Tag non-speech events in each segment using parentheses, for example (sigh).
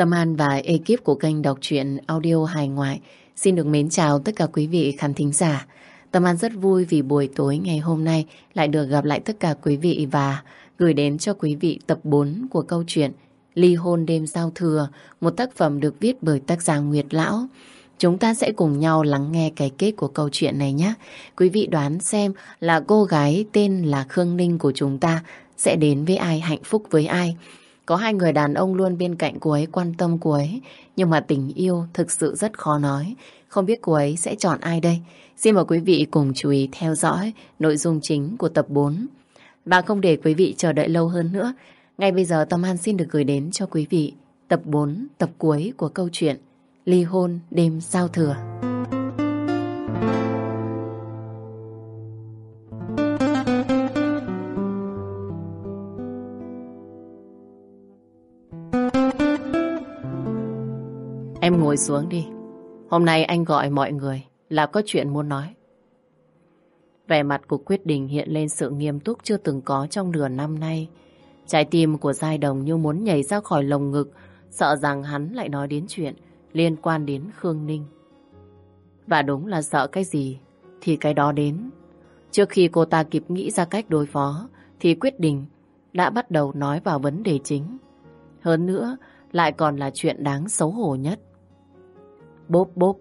Tâm An và ekip của kênh đọc truyện audio hài ngoại xin được mến chào tất cả quý vị khán thính giả. Tâm An rất vui vì buổi tối ngày hôm nay lại được gặp lại tất cả quý vị và gửi đến cho quý vị tập 4 của câu chuyện Ly hôn đêm giao thừa, một tác phẩm được viết bởi tác giả Nguyệt Lão. Chúng ta sẽ cùng nhau lắng nghe cái kết của câu chuyện này nhé. Quý vị đoán xem là cô gái tên là Khương Ninh của chúng ta sẽ đến với ai, hạnh phúc với ai. Có hai người đàn ông luôn bên cạnh cô ấy, quan tâm cô ấy. Nhưng mà tình yêu thực sự rất khó nói. Không biết cô ấy sẽ chọn ai đây? Xin mời quý vị cùng chú ý theo dõi nội dung chính của tập 4. Và không để quý vị chờ đợi lâu hơn nữa, ngay bây giờ Tâm An xin được gửi đến cho quý vị tập 4, tập cuối của câu chuyện Ly hôn đêm giao thừa. Ngồi xuống đi. Hôm nay anh gọi mọi người là có chuyện muốn nói. Vẻ mặt của Quyết định hiện lên sự nghiêm túc chưa từng có trong nửa năm nay. Trái tim của Giai Đồng như muốn nhảy ra khỏi lồng ngực, sợ rằng hắn lại nói đến chuyện liên quan đến Khương Ninh. Và đúng là sợ cái gì thì cái đó đến. Trước khi cô ta kịp nghĩ ra cách đối phó thì Quyết định đã bắt đầu nói vào vấn đề chính. Hơn nữa lại còn là chuyện đáng xấu hổ nhất. Bốp bốp.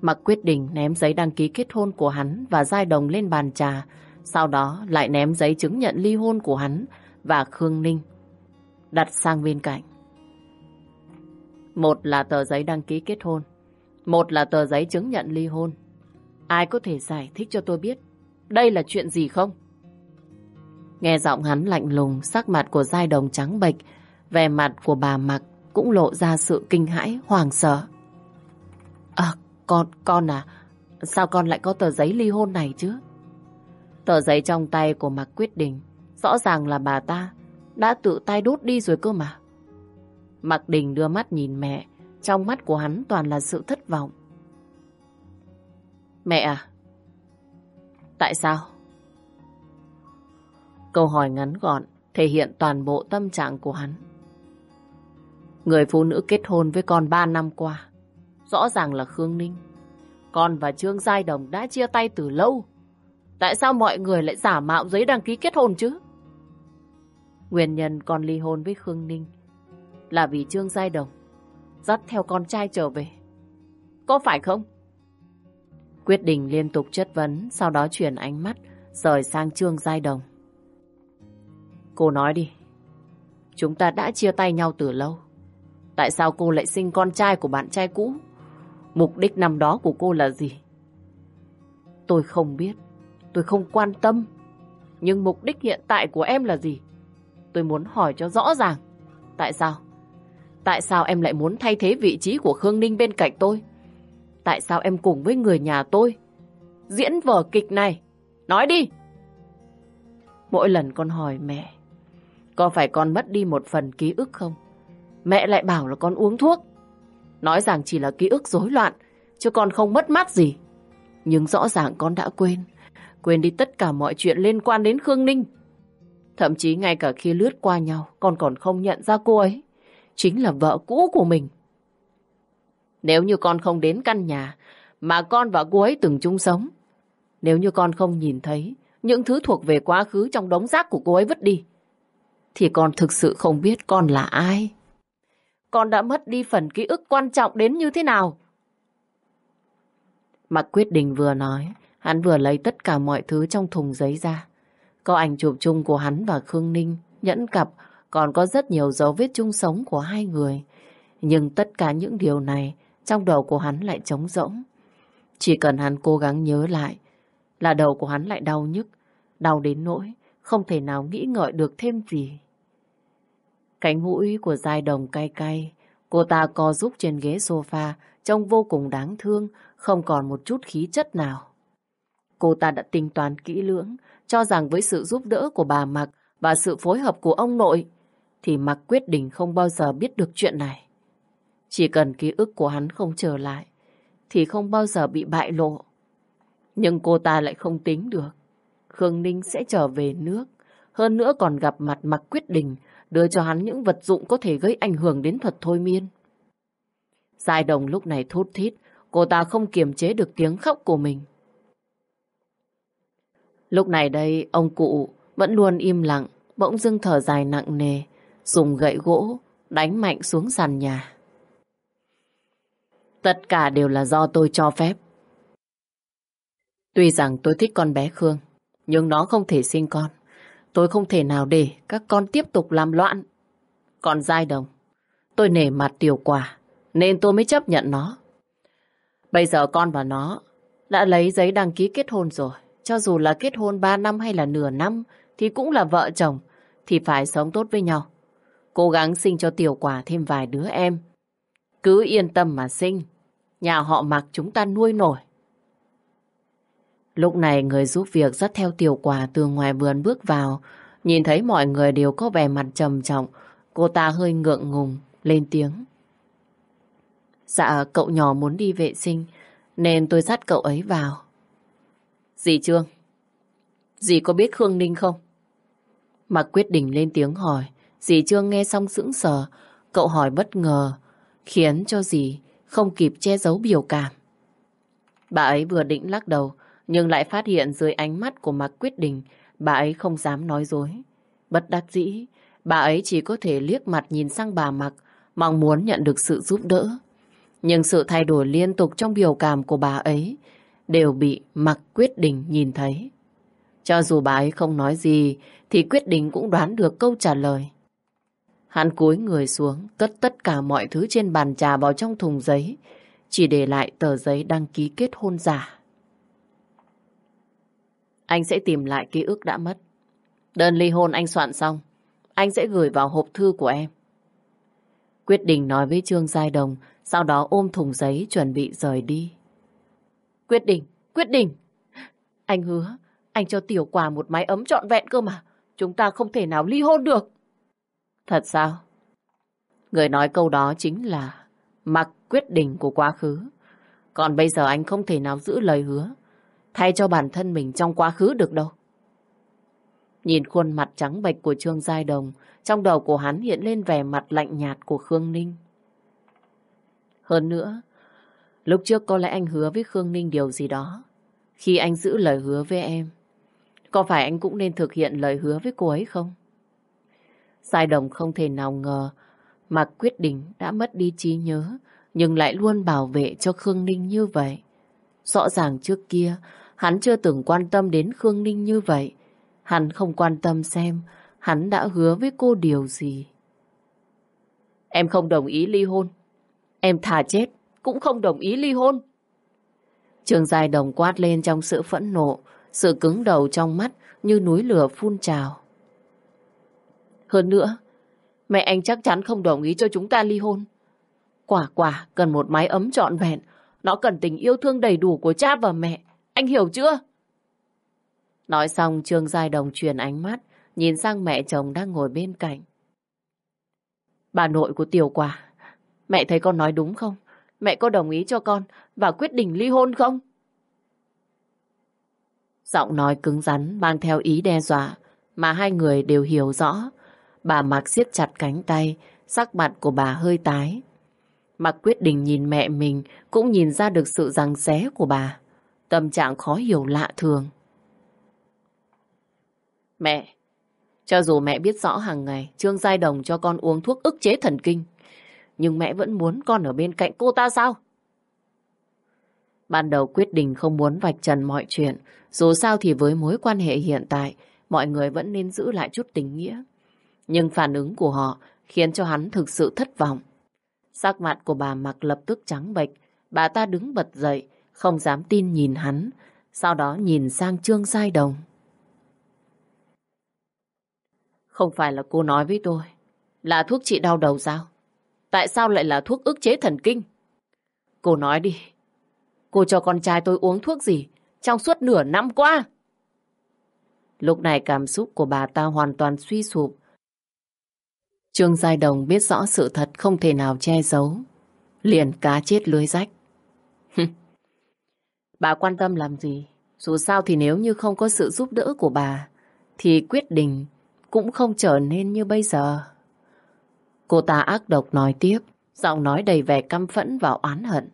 Mặc quyết định ném giấy đăng ký kết hôn của hắn và Giai Đồng lên bàn trà, sau đó lại ném giấy chứng nhận ly hôn của hắn và Khương Ninh đặt sang bên cạnh. Một là tờ giấy đăng ký kết hôn, một là tờ giấy chứng nhận ly hôn. Ai có thể giải thích cho tôi biết đây là chuyện gì không? Nghe giọng hắn lạnh lùng, sắc mặt của Giai Đồng trắng bệch, vẻ mặt của bà Mặc cũng lộ ra sự kinh hãi, hoàng sợ. À, con, con à, sao con lại có tờ giấy ly hôn này chứ? Tờ giấy trong tay của Mạc Quyết Đình, rõ ràng là bà ta đã tự tay đốt đi rồi cơ mà. Mạc Đình đưa mắt nhìn mẹ, trong mắt của hắn toàn là sự thất vọng. Mẹ à? Tại sao? Câu hỏi ngắn gọn thể hiện toàn bộ tâm trạng của hắn. Người phụ nữ kết hôn với con 3 năm qua Rõ ràng là Khương Ninh. Con và Trương Giai Đồng đã chia tay từ lâu. Tại sao mọi người lại giả mạo giấy đăng ký kết hôn chứ? Nguyên nhân con ly hôn với Khương Ninh là vì Trương Giai Đồng dắt theo con trai trở về. Có phải không? Quyết định liên tục chất vấn, sau đó chuyển ánh mắt rời sang Trương Giai Đồng. Cô nói đi, chúng ta đã chia tay nhau từ lâu. Tại sao cô lại sinh con trai của bạn trai cũ? Mục đích năm đó của cô là gì? Tôi không biết. Tôi không quan tâm. Nhưng mục đích hiện tại của em là gì? Tôi muốn hỏi cho rõ ràng. Tại sao? Tại sao em lại muốn thay thế vị trí của Khương Ninh bên cạnh tôi? Tại sao em cùng với người nhà tôi diễn vở kịch này? Nói đi! Mỗi lần con hỏi mẹ, có phải con mất đi một phần ký ức không? Mẹ lại bảo là con uống thuốc. Nói rằng chỉ là ký ức rối loạn, chứ con không mất mát gì. Nhưng rõ ràng con đã quên. Quên đi tất cả mọi chuyện liên quan đến Khương Ninh. Thậm chí ngay cả khi lướt qua nhau, con còn không nhận ra cô ấy. Chính là vợ cũ của mình. Nếu như con không đến căn nhà mà con và cô ấy từng chung sống, nếu như con không nhìn thấy những thứ thuộc về quá khứ trong đống rác của cô ấy vứt đi, thì con thực sự không biết con là ai con đã mất đi phần ký ức quan trọng đến như thế nào. Mặc quyết định vừa nói, hắn vừa lấy tất cả mọi thứ trong thùng giấy ra. Có ảnh chụp chung của hắn và Khương Ninh, nhẫn cặp, còn có rất nhiều dấu vết chung sống của hai người. Nhưng tất cả những điều này trong đầu của hắn lại trống rỗng. Chỉ cần hắn cố gắng nhớ lại là đầu của hắn lại đau nhức, đau đến nỗi không thể nào nghĩ ngợi được thêm gì. Cánh mũi của Giai Đồng cay cay. Cô ta co rúc trên ghế sofa, trông vô cùng đáng thương, không còn một chút khí chất nào. Cô ta đã tính toán kỹ lưỡng, cho rằng với sự giúp đỡ của bà Mạc và sự phối hợp của ông nội, thì Mạc quyết định không bao giờ biết được chuyện này. Chỉ cần ký ức của hắn không trở lại, thì không bao giờ bị bại lộ. Nhưng cô ta lại không tính được. Khương Ninh sẽ trở về nước, hơn nữa còn gặp mặt Mạc Quyết Đình đưa cho hắn những vật dụng có thể gây ảnh hưởng đến thuật thôi miên. Giai đồng lúc này thốt thít, cô ta không kiềm chế được tiếng khóc của mình. Lúc này đây, ông cụ vẫn luôn im lặng, bỗng dưng thở dài nặng nề, dùng gậy gỗ, đánh mạnh xuống sàn nhà. Tất cả đều là do tôi cho phép. Tuy rằng tôi thích con bé Khương, nhưng nó không thể sinh con. Tôi không thể nào để các con tiếp tục làm loạn. Còn Giai Đồng, tôi nể mặt tiểu quả, nên tôi mới chấp nhận nó. Bây giờ con và nó đã lấy giấy đăng ký kết hôn rồi. Cho dù là kết hôn 3 năm hay là nửa năm thì cũng là vợ chồng, thì phải sống tốt với nhau. Cố gắng sinh cho tiểu quả thêm vài đứa em. Cứ yên tâm mà sinh, nhà họ mặc chúng ta nuôi nổi. Lúc này người giúp việc dắt theo tiểu quả từ ngoài vườn bước vào, nhìn thấy mọi người đều có vẻ mặt trầm trọng, cô ta hơi ngượng ngùng, lên tiếng. Dạ, cậu nhỏ muốn đi vệ sinh, nên tôi dắt cậu ấy vào. Dì Trương, dì có biết Khương Ninh không? Mặc quyết định lên tiếng hỏi, dì Trương nghe xong sững sờ, cậu hỏi bất ngờ, khiến cho dì không kịp che giấu biểu cảm. Bà ấy vừa định lắc đầu, nhưng lại phát hiện dưới ánh mắt của Mạc Quyết Định, bà ấy không dám nói dối. Bất đắc dĩ, bà ấy chỉ có thể liếc mặt nhìn sang bà Mạc, mong muốn nhận được sự giúp đỡ. Nhưng sự thay đổi liên tục trong biểu cảm của bà ấy đều bị Mạc Quyết Định nhìn thấy. Cho dù bà ấy không nói gì, thì Quyết Định cũng đoán được câu trả lời. Hắn cúi người xuống, cất tất cả mọi thứ trên bàn trà vào trong thùng giấy, chỉ để lại tờ giấy đăng ký kết hôn giả. Anh sẽ tìm lại ký ức đã mất. Đơn ly hôn anh soạn xong, anh sẽ gửi vào hộp thư của em. Quyết định nói với Trương Giai Đồng, sau đó ôm thùng giấy chuẩn bị rời đi. Quyết định, quyết định. Anh hứa, anh cho tiểu quả một mái ấm trọn vẹn cơ mà. Chúng ta không thể nào ly hôn được. Thật sao? Người nói câu đó chính là mặc quyết định của quá khứ. Còn bây giờ anh không thể nào giữ lời hứa thay cho bản thân mình trong quá khứ được đâu. Nhìn khuôn mặt trắng bệch của Trương Giai Đồng, trong đầu của hắn hiện lên vẻ mặt lạnh nhạt của Khương Ninh. Hơn nữa, lúc trước có lẽ anh hứa với Khương Ninh điều gì đó. Khi anh giữ lời hứa với em, có phải anh cũng nên thực hiện lời hứa với cô ấy không? Giai Đồng không thể nào ngờ mà quyết định đã mất đi trí nhớ, nhưng lại luôn bảo vệ cho Khương Ninh như vậy. Rõ ràng trước kia, Hắn chưa từng quan tâm đến Khương Ninh như vậy. Hắn không quan tâm xem hắn đã hứa với cô điều gì. Em không đồng ý ly hôn. Em thà chết, cũng không đồng ý ly hôn. Trường dài đồng quát lên trong sự phẫn nộ, sự cứng đầu trong mắt như núi lửa phun trào. Hơn nữa, mẹ anh chắc chắn không đồng ý cho chúng ta ly hôn. Quả quả cần một mái ấm trọn vẹn, nó cần tình yêu thương đầy đủ của cha và mẹ. Anh hiểu chưa? Nói xong Trương Giai Đồng truyền ánh mắt nhìn sang mẹ chồng đang ngồi bên cạnh. Bà nội của Tiểu Quả, mẹ thấy con nói đúng không? Mẹ có đồng ý cho con và quyết định ly hôn không? Giọng nói cứng rắn mang theo ý đe dọa mà hai người đều hiểu rõ. Bà mặc siết chặt cánh tay, sắc mặt của bà hơi tái. Mặc quyết định nhìn mẹ mình cũng nhìn ra được sự răng xé của bà. Tâm trạng khó hiểu lạ thường. Mẹ, cho dù mẹ biết rõ hàng ngày Trương Giai Đồng cho con uống thuốc ức chế thần kinh, nhưng mẹ vẫn muốn con ở bên cạnh cô ta sao? Ban đầu quyết định không muốn vạch trần mọi chuyện, dù sao thì với mối quan hệ hiện tại, mọi người vẫn nên giữ lại chút tình nghĩa. Nhưng phản ứng của họ khiến cho hắn thực sự thất vọng. Sắc mặt của bà mặc lập tức trắng bệch, bà ta đứng bật dậy, không dám tin nhìn hắn, sau đó nhìn sang Trương Giai Đồng. Không phải là cô nói với tôi, là thuốc trị đau đầu sao? Tại sao lại là thuốc ức chế thần kinh? Cô nói đi, cô cho con trai tôi uống thuốc gì trong suốt nửa năm qua? Lúc này cảm xúc của bà ta hoàn toàn suy sụp. Trương Giai Đồng biết rõ sự thật không thể nào che giấu. Liền cá chết lưới rách. Bà quan tâm làm gì? Dù sao thì nếu như không có sự giúp đỡ của bà, thì quyết định cũng không trở nên như bây giờ. Cô ta ác độc nói tiếp, giọng nói đầy vẻ căm phẫn và oán hận.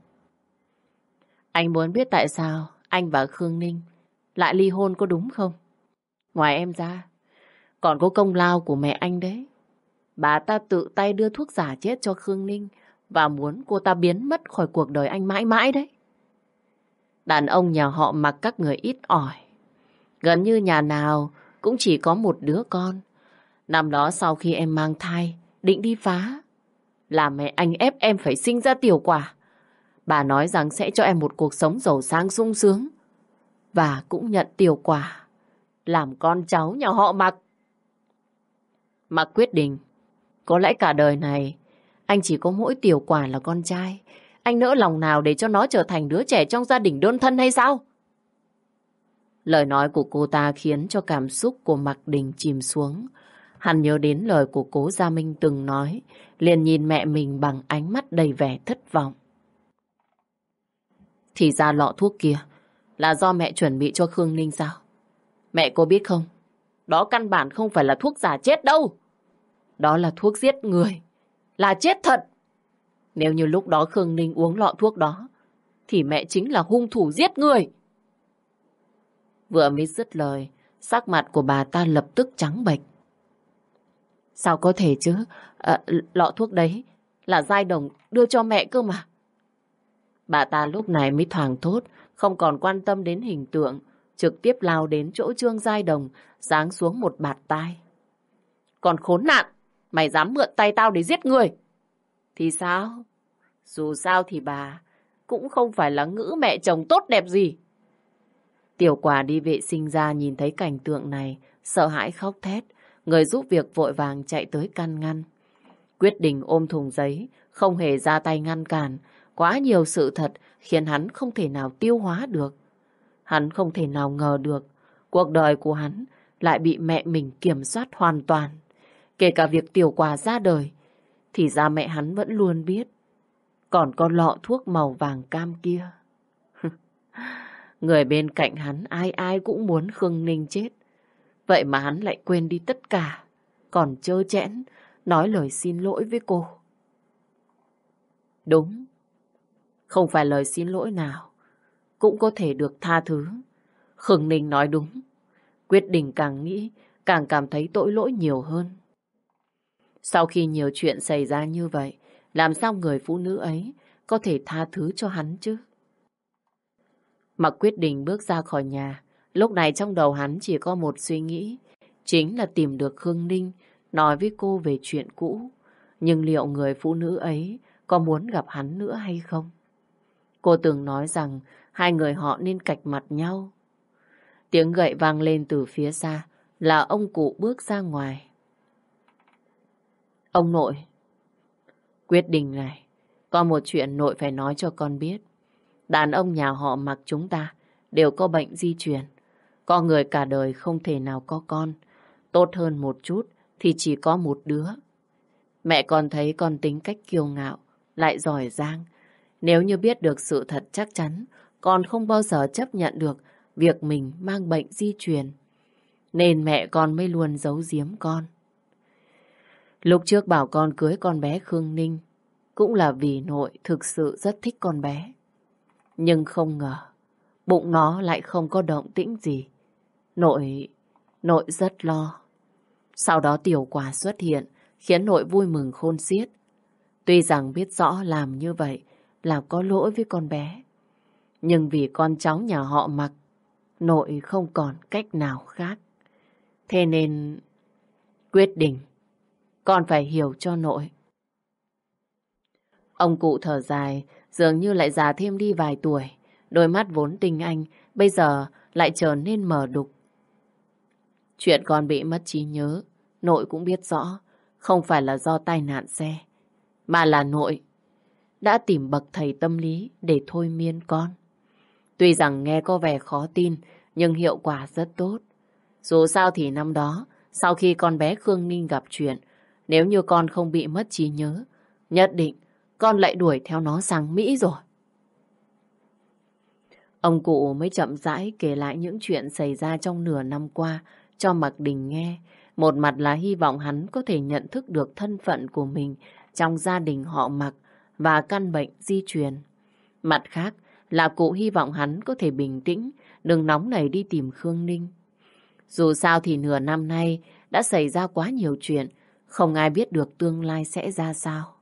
Anh muốn biết tại sao anh và Khương Ninh lại ly hôn có đúng không? Ngoài em ra, còn có công lao của mẹ anh đấy. Bà ta tự tay đưa thuốc giả chết cho Khương Ninh và muốn cô ta biến mất khỏi cuộc đời anh mãi mãi đấy. Đàn ông nhà họ mặc các người ít ỏi. Gần như nhà nào cũng chỉ có một đứa con. Năm đó sau khi em mang thai, định đi phá. Là mẹ anh ép em phải sinh ra tiểu quả. Bà nói rằng sẽ cho em một cuộc sống giàu sang sung sướng. Và cũng nhận tiểu quả. Làm con cháu nhà họ mặc. Mặc quyết định. Có lẽ cả đời này anh chỉ có mỗi tiểu quả là con trai. Anh nỡ lòng nào để cho nó trở thành đứa trẻ trong gia đình đơn thân hay sao? Lời nói của cô ta khiến cho cảm xúc của Mạc Đình chìm xuống. Hắn nhớ đến lời của cố Gia Minh từng nói, liền nhìn mẹ mình bằng ánh mắt đầy vẻ thất vọng. Thì ra lọ thuốc kia là do mẹ chuẩn bị cho Khương Ninh sao? Mẹ cô biết không? Đó căn bản không phải là thuốc giả chết đâu. Đó là thuốc giết người. Là chết thật. Nếu như lúc đó Khương Ninh uống lọ thuốc đó, thì mẹ chính là hung thủ giết người. Vừa mới dứt lời, sắc mặt của bà ta lập tức trắng bệch. Sao có thể chứ? À, lọ thuốc đấy là giai đồng đưa cho mẹ cơ mà. Bà ta lúc này mới thoảng thốt, không còn quan tâm đến hình tượng, trực tiếp lao đến chỗ Trương Giai Đồng, giáng xuống một bạt tai. Còn khốn nạn, mày dám mượn tay tao để giết người. Thì sao? Dù sao thì bà cũng không phải là ngữ mẹ chồng tốt đẹp gì. Tiểu quả đi vệ sinh ra nhìn thấy cảnh tượng này, sợ hãi khóc thét. Người giúp việc vội vàng chạy tới căn ngăn. Quyết định ôm thùng giấy, không hề ra tay ngăn cản. Quá nhiều sự thật khiến hắn không thể nào tiêu hóa được. Hắn không thể nào ngờ được cuộc đời của hắn lại bị mẹ mình kiểm soát hoàn toàn. Kể cả việc tiểu quả ra đời, thì ra mẹ hắn vẫn luôn biết. Còn con lọ thuốc màu vàng cam kia. (laughs) Người bên cạnh hắn ai ai cũng muốn Khương Ninh chết. Vậy mà hắn lại quên đi tất cả. Còn chơ chẽn, nói lời xin lỗi với cô. Đúng. Không phải lời xin lỗi nào. Cũng có thể được tha thứ. Khương Ninh nói đúng. Quyết định càng nghĩ, càng cảm thấy tội lỗi nhiều hơn. Sau khi nhiều chuyện xảy ra như vậy, làm sao người phụ nữ ấy có thể tha thứ cho hắn chứ? Mặc quyết định bước ra khỏi nhà, lúc này trong đầu hắn chỉ có một suy nghĩ, chính là tìm được Khương Ninh, nói với cô về chuyện cũ. Nhưng liệu người phụ nữ ấy có muốn gặp hắn nữa hay không? Cô từng nói rằng hai người họ nên cạch mặt nhau. Tiếng gậy vang lên từ phía xa là ông cụ bước ra ngoài. Ông nội, quyết định này, có một chuyện nội phải nói cho con biết. Đàn ông nhà họ mặc chúng ta đều có bệnh di truyền. Có người cả đời không thể nào có con. Tốt hơn một chút thì chỉ có một đứa. Mẹ con thấy con tính cách kiêu ngạo, lại giỏi giang. Nếu như biết được sự thật chắc chắn, con không bao giờ chấp nhận được việc mình mang bệnh di truyền. Nên mẹ con mới luôn giấu giếm con. Lúc trước bảo con cưới con bé Khương Ninh cũng là vì nội thực sự rất thích con bé. Nhưng không ngờ, bụng nó lại không có động tĩnh gì. Nội, nội rất lo. Sau đó tiểu quả xuất hiện, khiến nội vui mừng khôn xiết. Tuy rằng biết rõ làm như vậy là có lỗi với con bé. Nhưng vì con cháu nhà họ mặc, nội không còn cách nào khác. Thế nên quyết định con phải hiểu cho nội. Ông cụ thở dài, dường như lại già thêm đi vài tuổi. Đôi mắt vốn tinh anh, bây giờ lại trở nên mờ đục. Chuyện con bị mất trí nhớ, nội cũng biết rõ, không phải là do tai nạn xe, mà là nội đã tìm bậc thầy tâm lý để thôi miên con. Tuy rằng nghe có vẻ khó tin, nhưng hiệu quả rất tốt. Dù sao thì năm đó, sau khi con bé Khương Ninh gặp chuyện, nếu như con không bị mất trí nhớ, nhất định con lại đuổi theo nó sang Mỹ rồi. Ông cụ mới chậm rãi kể lại những chuyện xảy ra trong nửa năm qua cho Mạc Đình nghe. Một mặt là hy vọng hắn có thể nhận thức được thân phận của mình trong gia đình họ mặc và căn bệnh di truyền. Mặt khác là cụ hy vọng hắn có thể bình tĩnh, đừng nóng nảy đi tìm Khương Ninh. Dù sao thì nửa năm nay đã xảy ra quá nhiều chuyện, không ai biết được tương lai sẽ ra sao.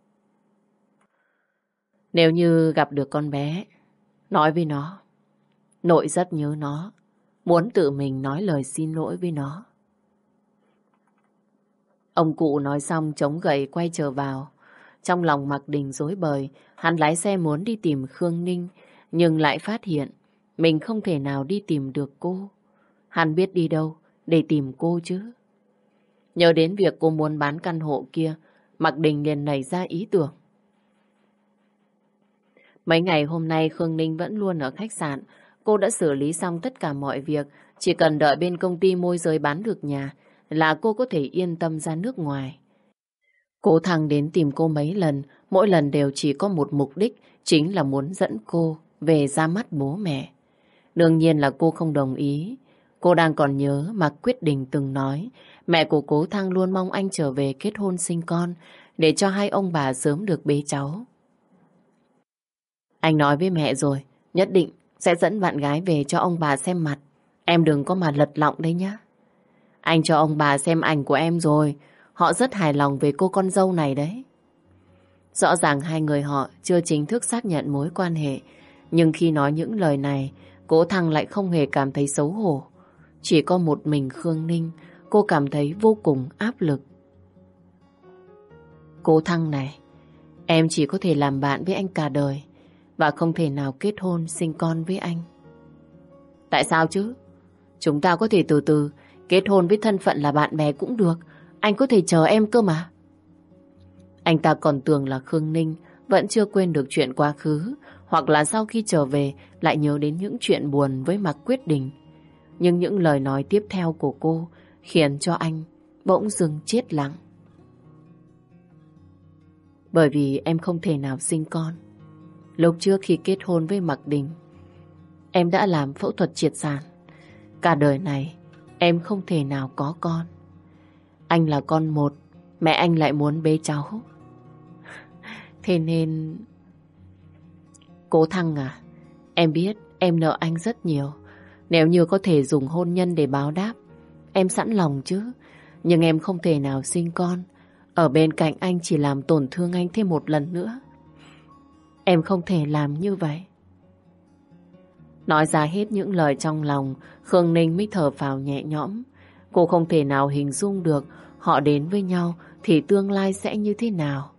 Nếu như gặp được con bé, nói với nó, nội rất nhớ nó, muốn tự mình nói lời xin lỗi với nó. Ông cụ nói xong chống gậy quay trở vào. Trong lòng mặc đình dối bời, hắn lái xe muốn đi tìm Khương Ninh, nhưng lại phát hiện mình không thể nào đi tìm được cô. Hắn biết đi đâu để tìm cô chứ. Nhớ đến việc cô muốn bán căn hộ kia, Mặc Đình liền nảy ra ý tưởng. Mấy ngày hôm nay Khương Ninh vẫn luôn ở khách sạn. Cô đã xử lý xong tất cả mọi việc. Chỉ cần đợi bên công ty môi giới bán được nhà là cô có thể yên tâm ra nước ngoài. Cố thằng đến tìm cô mấy lần, mỗi lần đều chỉ có một mục đích, chính là muốn dẫn cô về ra mắt bố mẹ. Đương nhiên là cô không đồng ý. Cô đang còn nhớ mà quyết định từng nói, mẹ của cố thăng luôn mong anh trở về kết hôn sinh con, để cho hai ông bà sớm được bế cháu. Anh nói với mẹ rồi, nhất định sẽ dẫn bạn gái về cho ông bà xem mặt. Em đừng có mà lật lọng đấy nhá. Anh cho ông bà xem ảnh của em rồi, họ rất hài lòng về cô con dâu này đấy. Rõ ràng hai người họ chưa chính thức xác nhận mối quan hệ, nhưng khi nói những lời này, cố thăng lại không hề cảm thấy xấu hổ. Chỉ có một mình Khương Ninh, cô cảm thấy vô cùng áp lực. cô thăng này, em chỉ có thể làm bạn với anh cả đời và không thể nào kết hôn sinh con với anh. Tại sao chứ? Chúng ta có thể từ từ kết hôn với thân phận là bạn bè cũng được. Anh có thể chờ em cơ mà. Anh ta còn tưởng là Khương Ninh vẫn chưa quên được chuyện quá khứ hoặc là sau khi trở về lại nhớ đến những chuyện buồn với Mạc Quyết Định. Nhưng những lời nói tiếp theo của cô khiến cho anh bỗng dừng chết lặng. Bởi vì em không thể nào sinh con. Lúc trước khi kết hôn với Mạc Đình, em đã làm phẫu thuật triệt sản. Cả đời này, em không thể nào có con. Anh là con một, mẹ anh lại muốn bế cháu. (laughs) Thế nên... Cố Thăng à, em biết em nợ anh rất nhiều. Nếu như có thể dùng hôn nhân để báo đáp, em sẵn lòng chứ. Nhưng em không thể nào sinh con. Ở bên cạnh anh chỉ làm tổn thương anh thêm một lần nữa. Em không thể làm như vậy. Nói ra hết những lời trong lòng, Khương Ninh mới thở phào nhẹ nhõm. Cô không thể nào hình dung được họ đến với nhau thì tương lai sẽ như thế nào.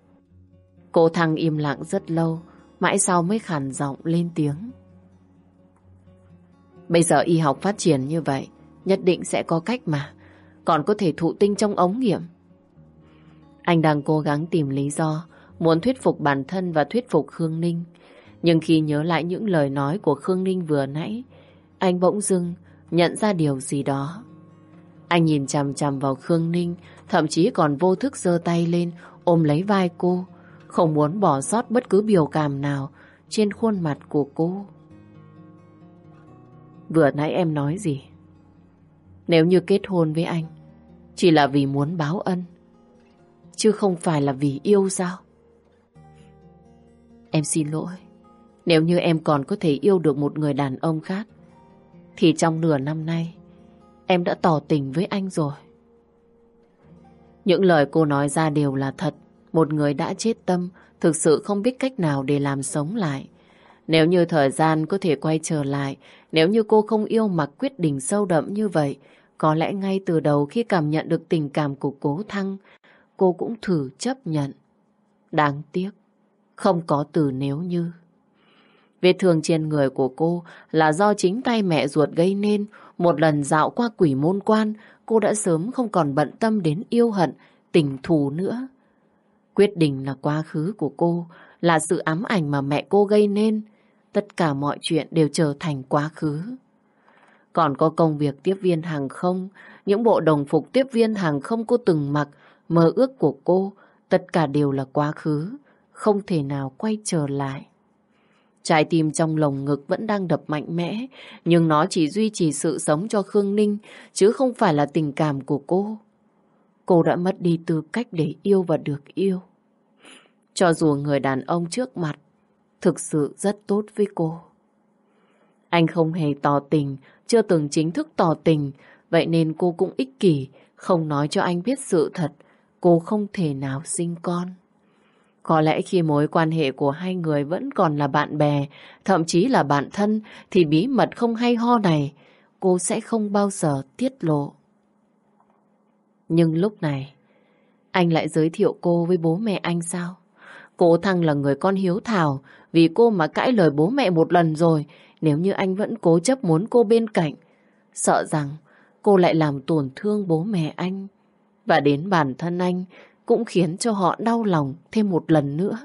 Cô thăng im lặng rất lâu, mãi sau mới khàn giọng lên tiếng. Bây giờ y học phát triển như vậy, nhất định sẽ có cách mà, còn có thể thụ tinh trong ống nghiệm. Anh đang cố gắng tìm lý do, muốn thuyết phục bản thân và thuyết phục Khương Ninh. Nhưng khi nhớ lại những lời nói của Khương Ninh vừa nãy, anh bỗng dưng nhận ra điều gì đó. Anh nhìn chằm chằm vào Khương Ninh, thậm chí còn vô thức giơ tay lên, ôm lấy vai cô, không muốn bỏ sót bất cứ biểu cảm nào trên khuôn mặt của cô. Vừa nãy em nói gì? Nếu như kết hôn với anh, chỉ là vì muốn báo ân, chứ không phải là vì yêu sao? Em xin lỗi. Nếu như em còn có thể yêu được một người đàn ông khác, thì trong nửa năm nay, em đã tỏ tình với anh rồi. Những lời cô nói ra đều là thật. Một người đã chết tâm, thực sự không biết cách nào để làm sống lại. Nếu như thời gian có thể quay trở lại, nếu như cô không yêu mặc quyết định sâu đậm như vậy, có lẽ ngay từ đầu khi cảm nhận được tình cảm của cố thăng, cô cũng thử chấp nhận. Đáng tiếc, không có từ nếu như. Vết thương trên người của cô là do chính tay mẹ ruột gây nên. Một lần dạo qua quỷ môn quan, cô đã sớm không còn bận tâm đến yêu hận, tình thù nữa. Quyết định là quá khứ của cô, là sự ám ảnh mà mẹ cô gây nên. Tất cả mọi chuyện đều trở thành quá khứ. Còn có công việc tiếp viên hàng không, những bộ đồng phục tiếp viên hàng không cô từng mặc, mơ ước của cô, tất cả đều là quá khứ, không thể nào quay trở lại. Trái tim trong lồng ngực vẫn đang đập mạnh mẽ, nhưng nó chỉ duy trì sự sống cho Khương Ninh, chứ không phải là tình cảm của cô. cô đã mất đi tư cách để yêu và được yêu. Cho dù người đàn ông trước mặt thực sự rất tốt với cô. Anh không hề tỏ tình, chưa từng chính thức tỏ tình, vậy nên cô cũng ích kỷ, không nói cho anh biết sự thật, cô không thể nào sinh con. Có lẽ khi mối quan hệ của hai người vẫn còn là bạn bè, thậm chí là bạn thân, thì bí mật không hay ho này, cô sẽ không bao giờ tiết lộ. Nhưng lúc này, anh lại giới thiệu cô với bố mẹ anh sao? Cô Thăng là người con hiếu thảo, vì cô mà cãi lời bố mẹ một lần rồi, nếu như anh vẫn cố chấp muốn cô bên cạnh, sợ rằng cô lại làm tổn thương bố mẹ anh. Và đến bản thân anh cũng khiến cho họ đau lòng thêm một lần nữa.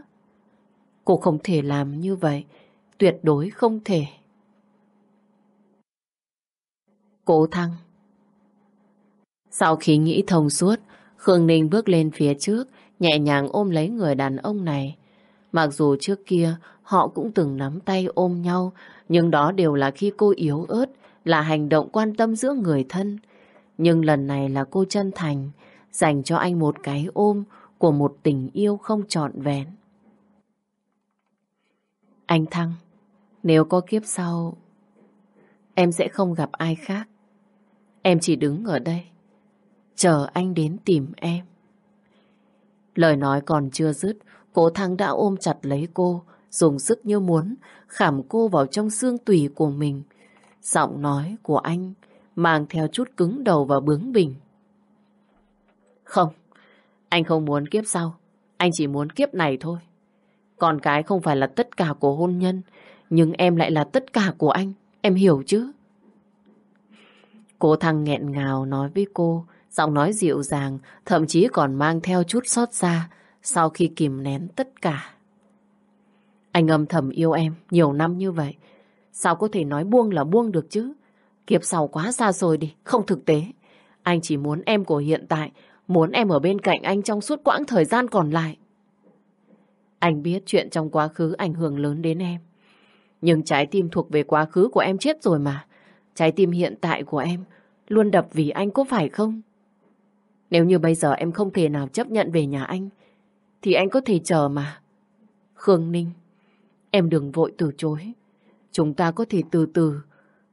Cô không thể làm như vậy, tuyệt đối không thể. Cố Thăng Sau khi nghĩ thông suốt, Khương Ninh bước lên phía trước, nhẹ nhàng ôm lấy người đàn ông này. Mặc dù trước kia họ cũng từng nắm tay ôm nhau, nhưng đó đều là khi cô yếu ớt, là hành động quan tâm giữa người thân. Nhưng lần này là cô chân thành, dành cho anh một cái ôm của một tình yêu không trọn vẹn. Anh Thăng, nếu có kiếp sau, em sẽ không gặp ai khác. Em chỉ đứng ở đây, chờ anh đến tìm em. Lời nói còn chưa dứt, cố Thăng đã ôm chặt lấy cô, dùng sức như muốn khảm cô vào trong xương tủy của mình. Giọng nói của anh mang theo chút cứng đầu và bướng bỉnh. Không, anh không muốn kiếp sau. Anh chỉ muốn kiếp này thôi. Còn cái không phải là tất cả của hôn nhân, nhưng em lại là tất cả của anh. Em hiểu chứ? Cô thằng nghẹn ngào nói với cô, giọng nói dịu dàng, thậm chí còn mang theo chút xót xa sau khi kìm nén tất cả. Anh âm thầm yêu em nhiều năm như vậy. Sao có thể nói buông là buông được chứ? Kiếp sau quá xa rồi đi, không thực tế. Anh chỉ muốn em của hiện tại, muốn em ở bên cạnh anh trong suốt quãng thời gian còn lại. Anh biết chuyện trong quá khứ ảnh hưởng lớn đến em. Nhưng trái tim thuộc về quá khứ của em chết rồi mà. Trái tim hiện tại của em luôn đập vì anh có phải không? Nếu như bây giờ em không thể nào chấp nhận về nhà anh, thì anh có thể chờ mà. Khương Ninh, em đừng vội từ chối. Chúng ta có thể từ từ,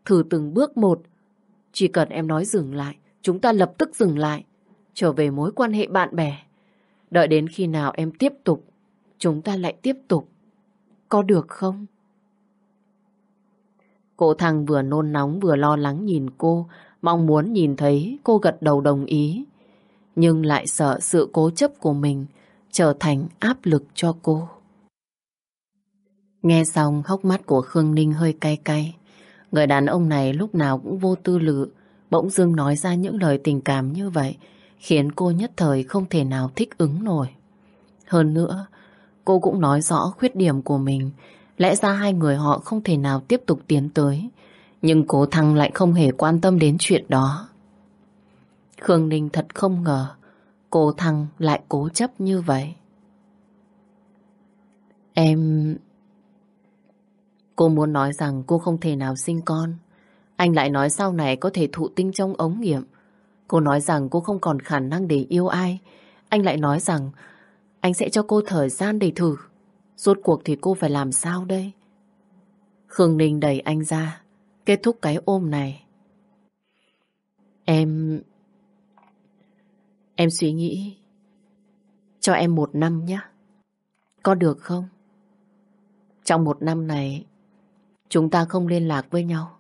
thử từng bước một. Chỉ cần em nói dừng lại, chúng ta lập tức dừng lại, trở về mối quan hệ bạn bè. Đợi đến khi nào em tiếp tục, chúng ta lại tiếp tục. Có được không? Cô thằng vừa nôn nóng vừa lo lắng nhìn cô, mong muốn nhìn thấy cô gật đầu đồng ý. Nhưng lại sợ sự cố chấp của mình trở thành áp lực cho cô. Nghe xong hốc mắt của Khương Ninh hơi cay cay. Người đàn ông này lúc nào cũng vô tư lự, bỗng dưng nói ra những lời tình cảm như vậy, khiến cô nhất thời không thể nào thích ứng nổi. Hơn nữa, cô cũng nói rõ khuyết điểm của mình, lẽ ra hai người họ không thể nào tiếp tục tiến tới, nhưng cố Thăng lại không hề quan tâm đến chuyện đó. Khương Ninh thật không ngờ, cô Thăng lại cố chấp như vậy. Em Cô muốn nói rằng cô không thể nào sinh con. Anh lại nói sau này có thể thụ tinh trong ống nghiệm. Cô nói rằng cô không còn khả năng để yêu ai. Anh lại nói rằng anh sẽ cho cô thời gian để thử. Rốt cuộc thì cô phải làm sao đây? Khương Ninh đẩy anh ra, kết thúc cái ôm này. Em... Em suy nghĩ cho em một năm nhé. Có được không? Trong một năm này, Chúng ta không liên lạc với nhau.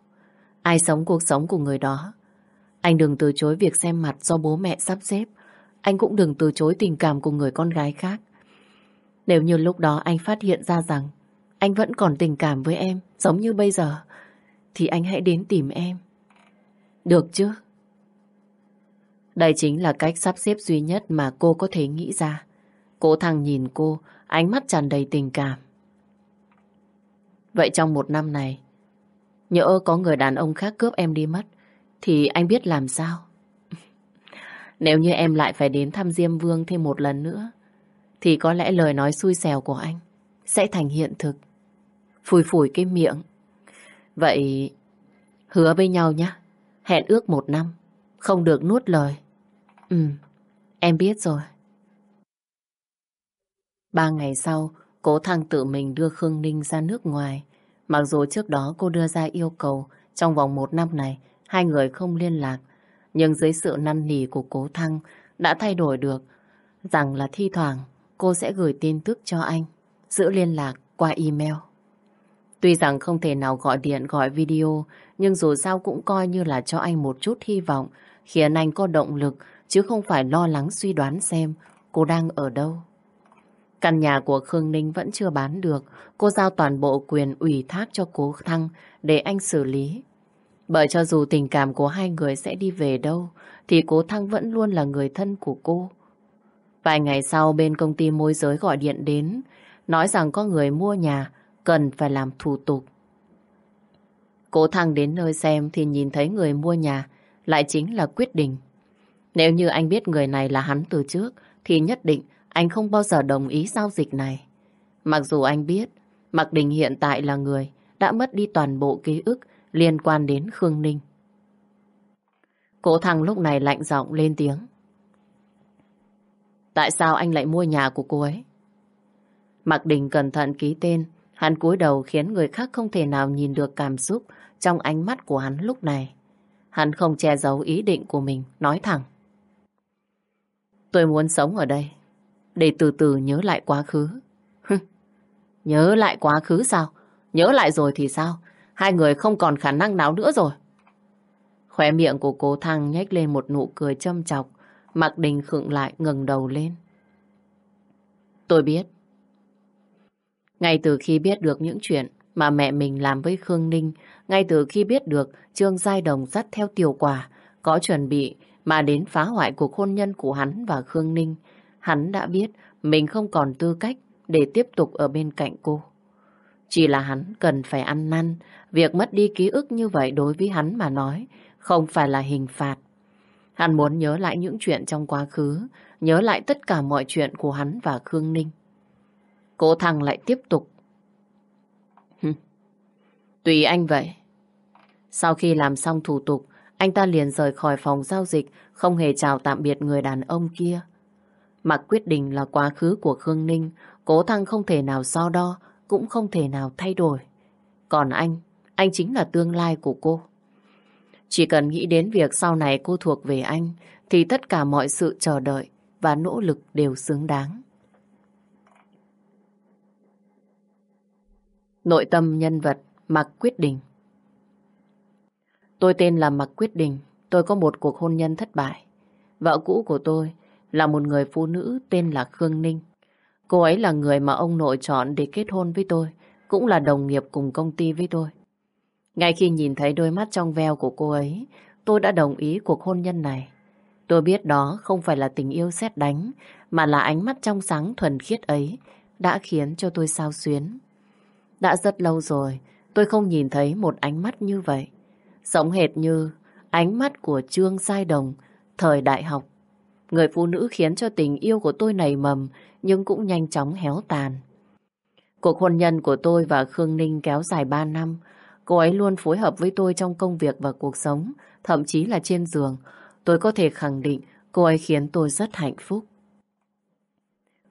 Ai sống cuộc sống của người đó. Anh đừng từ chối việc xem mặt do bố mẹ sắp xếp. Anh cũng đừng từ chối tình cảm của người con gái khác. Nếu như lúc đó anh phát hiện ra rằng anh vẫn còn tình cảm với em, giống như bây giờ, thì anh hãy đến tìm em. Được chứ? Đây chính là cách sắp xếp duy nhất mà cô có thể nghĩ ra. cô thằng nhìn cô, ánh mắt tràn đầy tình cảm. Vậy trong một năm này, nhỡ có người đàn ông khác cướp em đi mất, thì anh biết làm sao? (laughs) Nếu như em lại phải đến thăm Diêm Vương thêm một lần nữa, thì có lẽ lời nói xui xẻo của anh sẽ thành hiện thực. Phủi phủi cái miệng. Vậy, hứa với nhau nhé. Hẹn ước một năm, không được nuốt lời. Ừ, Em biết rồi. Ba ngày sau, cố thăng tự mình đưa Khương Ninh ra nước ngoài. Mặc dù trước đó cô đưa ra yêu cầu trong vòng một năm này hai người không liên lạc, nhưng dưới sự năn nỉ của cố thăng đã thay đổi được rằng là thi thoảng cô sẽ gửi tin tức cho anh, giữ liên lạc qua email. Tuy rằng không thể nào gọi điện gọi video, nhưng dù sao cũng coi như là cho anh một chút hy vọng, khiến anh có động lực, chứ không phải lo lắng suy đoán xem cô đang ở đâu. Căn nhà của Khương Ninh vẫn chưa bán được, cô giao toàn bộ quyền ủy thác cho cố Thăng để anh xử lý. Bởi cho dù tình cảm của hai người sẽ đi về đâu, thì cố Thăng vẫn luôn là người thân của cô. Vài ngày sau bên công ty môi giới gọi điện đến, nói rằng có người mua nhà, cần phải làm thủ tục. Cố Thăng đến nơi xem thì nhìn thấy người mua nhà lại chính là Quyết Định. Nếu như anh biết người này là hắn từ trước, thì nhất định anh không bao giờ đồng ý giao dịch này. Mặc dù anh biết, Mạc Đình hiện tại là người đã mất đi toàn bộ ký ức liên quan đến Khương Ninh. Cố thằng lúc này lạnh giọng lên tiếng. Tại sao anh lại mua nhà của cô ấy? Mạc Đình cẩn thận ký tên, hắn cúi đầu khiến người khác không thể nào nhìn được cảm xúc trong ánh mắt của hắn lúc này. Hắn không che giấu ý định của mình, nói thẳng. Tôi muốn sống ở đây, để từ từ nhớ lại quá khứ. nhớ lại quá khứ sao? Nhớ lại rồi thì sao? Hai người không còn khả năng nào nữa rồi. Khóe miệng của cô thăng nhếch lên một nụ cười châm chọc. Mạc Đình khựng lại ngừng đầu lên. Tôi biết. Ngay từ khi biết được những chuyện mà mẹ mình làm với Khương Ninh, ngay từ khi biết được Trương Giai Đồng dắt theo tiểu quả, có chuẩn bị mà đến phá hoại cuộc hôn nhân của hắn và Khương Ninh, hắn đã biết mình không còn tư cách để tiếp tục ở bên cạnh cô. Chỉ là hắn cần phải ăn năn, việc mất đi ký ức như vậy đối với hắn mà nói, không phải là hình phạt. Hắn muốn nhớ lại những chuyện trong quá khứ, nhớ lại tất cả mọi chuyện của hắn và Khương Ninh. Cô thằng lại tiếp tục. Tùy anh vậy. Sau khi làm xong thủ tục, anh ta liền rời khỏi phòng giao dịch, không hề chào tạm biệt người đàn ông kia. Mà quyết định là quá khứ của Khương Ninh, cố thăng không thể nào so đo, cũng không thể nào thay đổi. Còn anh, anh chính là tương lai của cô. Chỉ cần nghĩ đến việc sau này cô thuộc về anh, thì tất cả mọi sự chờ đợi và nỗ lực đều xứng đáng. Nội tâm nhân vật Mạc Quyết Đình Tôi tên là Mạc Quyết Đình, tôi có một cuộc hôn nhân thất bại. Vợ cũ của tôi là một người phụ nữ tên là Khương Ninh. Cô ấy là người mà ông nội chọn để kết hôn với tôi, cũng là đồng nghiệp cùng công ty với tôi. Ngay khi nhìn thấy đôi mắt trong veo của cô ấy, tôi đã đồng ý cuộc hôn nhân này. Tôi biết đó không phải là tình yêu xét đánh, mà là ánh mắt trong sáng thuần khiết ấy đã khiến cho tôi sao xuyến. Đã rất lâu rồi, tôi không nhìn thấy một ánh mắt như vậy. Giống hệt như ánh mắt của Trương Sai Đồng thời đại học. Người phụ nữ khiến cho tình yêu của tôi nảy mầm nhưng cũng nhanh chóng héo tàn. Cuộc hôn nhân của tôi và Khương Ninh kéo dài 3 năm. Cô ấy luôn phối hợp với tôi trong công việc và cuộc sống, thậm chí là trên giường. Tôi có thể khẳng định cô ấy khiến tôi rất hạnh phúc.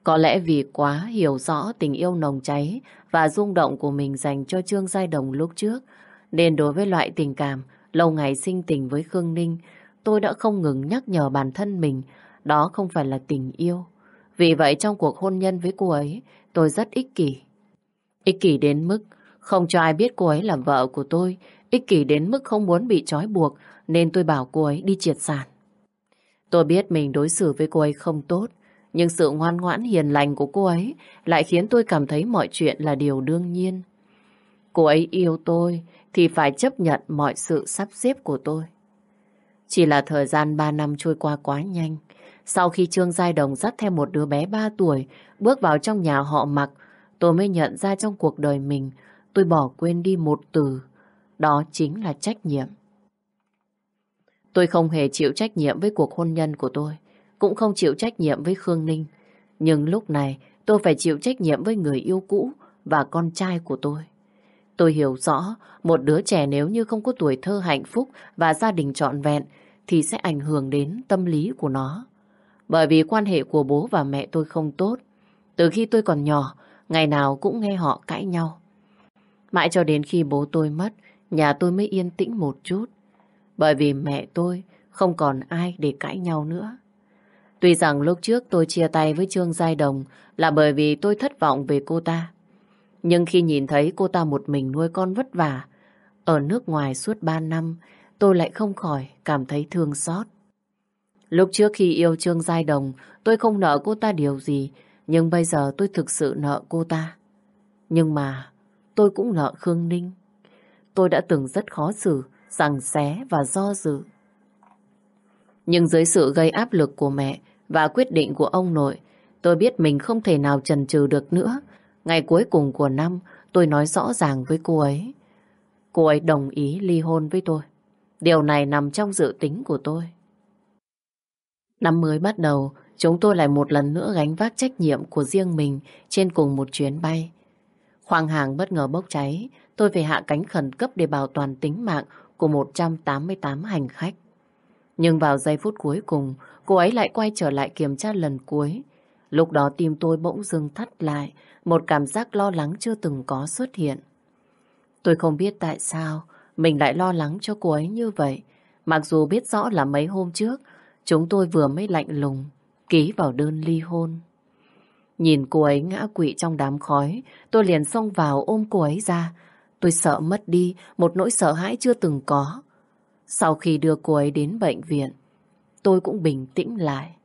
Có lẽ vì quá hiểu rõ tình yêu nồng cháy và rung động của mình dành cho Trương Giai Đồng lúc trước, nên đối với loại tình cảm lâu ngày sinh tình với Khương Ninh, tôi đã không ngừng nhắc nhở bản thân mình đó không phải là tình yêu. Vì vậy trong cuộc hôn nhân với cô ấy, tôi rất ích kỷ. Ích kỷ đến mức không cho ai biết cô ấy là vợ của tôi, ích kỷ đến mức không muốn bị trói buộc, nên tôi bảo cô ấy đi triệt sản. Tôi biết mình đối xử với cô ấy không tốt, nhưng sự ngoan ngoãn hiền lành của cô ấy lại khiến tôi cảm thấy mọi chuyện là điều đương nhiên. Cô ấy yêu tôi thì phải chấp nhận mọi sự sắp xếp của tôi. Chỉ là thời gian 3 năm trôi qua quá nhanh. Sau khi Trương Giai Đồng dắt theo một đứa bé 3 tuổi bước vào trong nhà họ mặc, tôi mới nhận ra trong cuộc đời mình tôi bỏ quên đi một từ. Đó chính là trách nhiệm. Tôi không hề chịu trách nhiệm với cuộc hôn nhân của tôi, cũng không chịu trách nhiệm với Khương Ninh. Nhưng lúc này tôi phải chịu trách nhiệm với người yêu cũ và con trai của tôi. Tôi hiểu rõ một đứa trẻ nếu như không có tuổi thơ hạnh phúc và gia đình trọn vẹn thì sẽ ảnh hưởng đến tâm lý của nó. Bởi vì quan hệ của bố và mẹ tôi không tốt. Từ khi tôi còn nhỏ, ngày nào cũng nghe họ cãi nhau. Mãi cho đến khi bố tôi mất, nhà tôi mới yên tĩnh một chút. Bởi vì mẹ tôi không còn ai để cãi nhau nữa. Tuy rằng lúc trước tôi chia tay với Trương Giai Đồng là bởi vì tôi thất vọng về cô ta. Nhưng khi nhìn thấy cô ta một mình nuôi con vất vả, ở nước ngoài suốt 3 năm, tôi lại không khỏi cảm thấy thương xót. Lúc trước khi yêu Trương Giai Đồng, tôi không nợ cô ta điều gì, nhưng bây giờ tôi thực sự nợ cô ta. Nhưng mà tôi cũng nợ Khương Ninh. Tôi đã từng rất khó xử, rằng xé và do dự. Nhưng dưới sự gây áp lực của mẹ và quyết định của ông nội, tôi biết mình không thể nào chần chừ được nữa. Ngày cuối cùng của năm, tôi nói rõ ràng với cô ấy. Cô ấy đồng ý ly hôn với tôi. Điều này nằm trong dự tính của tôi. Năm mới bắt đầu, chúng tôi lại một lần nữa gánh vác trách nhiệm của riêng mình trên cùng một chuyến bay. Khoang hàng bất ngờ bốc cháy, tôi phải hạ cánh khẩn cấp để bảo toàn tính mạng của 188 hành khách. Nhưng vào giây phút cuối cùng, cô ấy lại quay trở lại kiểm tra lần cuối. Lúc đó tim tôi bỗng dưng thắt lại, một cảm giác lo lắng chưa từng có xuất hiện. Tôi không biết tại sao mình lại lo lắng cho cô ấy như vậy. Mặc dù biết rõ là mấy hôm trước, chúng tôi vừa mới lạnh lùng, ký vào đơn ly hôn. Nhìn cô ấy ngã quỵ trong đám khói, tôi liền xông vào ôm cô ấy ra. Tôi sợ mất đi một nỗi sợ hãi chưa từng có. Sau khi đưa cô ấy đến bệnh viện, tôi cũng bình tĩnh lại.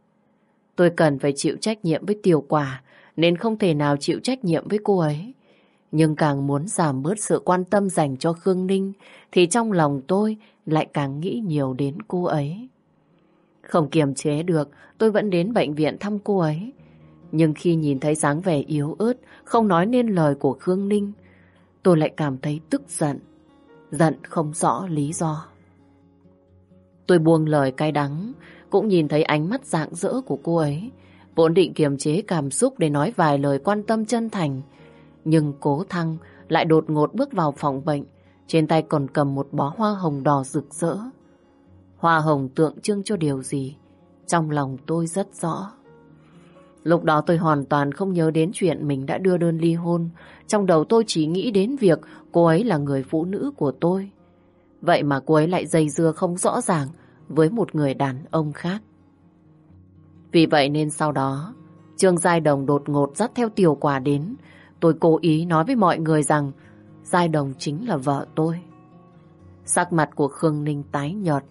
Tôi cần phải chịu trách nhiệm với tiểu quả, nên không thể nào chịu trách nhiệm với cô ấy. Nhưng càng muốn giảm bớt sự quan tâm dành cho Khương Ninh, thì trong lòng tôi lại càng nghĩ nhiều đến cô ấy. Không kiềm chế được, tôi vẫn đến bệnh viện thăm cô ấy. Nhưng khi nhìn thấy dáng vẻ yếu ớt, không nói nên lời của Khương Ninh, tôi lại cảm thấy tức giận. Giận không rõ lý do. Tôi buông lời cay đắng, cũng nhìn thấy ánh mắt rạng rỡ của cô ấy. Vốn định kiềm chế cảm xúc để nói vài lời quan tâm chân thành. Nhưng cố thăng lại đột ngột bước vào phòng bệnh. Trên tay còn cầm một bó hoa hồng đỏ rực rỡ. Hoa hồng tượng trưng cho điều gì? Trong lòng tôi rất rõ. Lúc đó tôi hoàn toàn không nhớ đến chuyện mình đã đưa đơn ly hôn. Trong đầu tôi chỉ nghĩ đến việc cô ấy là người phụ nữ của tôi. Vậy mà cô ấy lại dây dưa không rõ ràng với một người đàn ông khác. Vì vậy nên sau đó, Trương Giai Đồng đột ngột dắt theo tiểu quả đến. Tôi cố ý nói với mọi người rằng Giai Đồng chính là vợ tôi. Sắc mặt của Khương Ninh tái nhợt.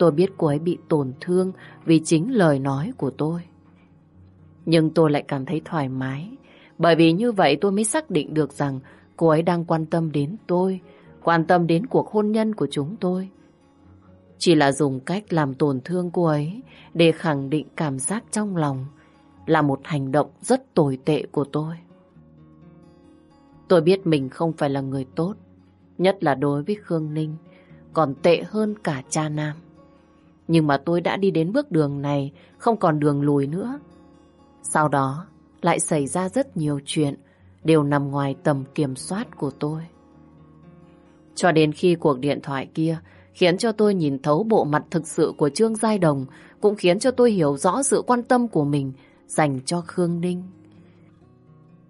Tôi biết cô ấy bị tổn thương vì chính lời nói của tôi. Nhưng tôi lại cảm thấy thoải mái. Bởi vì như vậy tôi mới xác định được rằng cô ấy đang quan tâm đến tôi, quan tâm đến cuộc hôn nhân của chúng tôi. Chỉ là dùng cách làm tổn thương cô ấy để khẳng định cảm giác trong lòng là một hành động rất tồi tệ của tôi. Tôi biết mình không phải là người tốt, nhất là đối với Khương Ninh, còn tệ hơn cả cha Nam. Nhưng mà tôi đã đi đến bước đường này, không còn đường lùi nữa. Sau đó, lại xảy ra rất nhiều chuyện, đều nằm ngoài tầm kiểm soát của tôi. Cho đến khi cuộc điện thoại kia khiến cho tôi nhìn thấu bộ mặt thực sự của Trương Giai Đồng, cũng khiến cho tôi hiểu rõ sự quan tâm của mình dành cho Khương Ninh.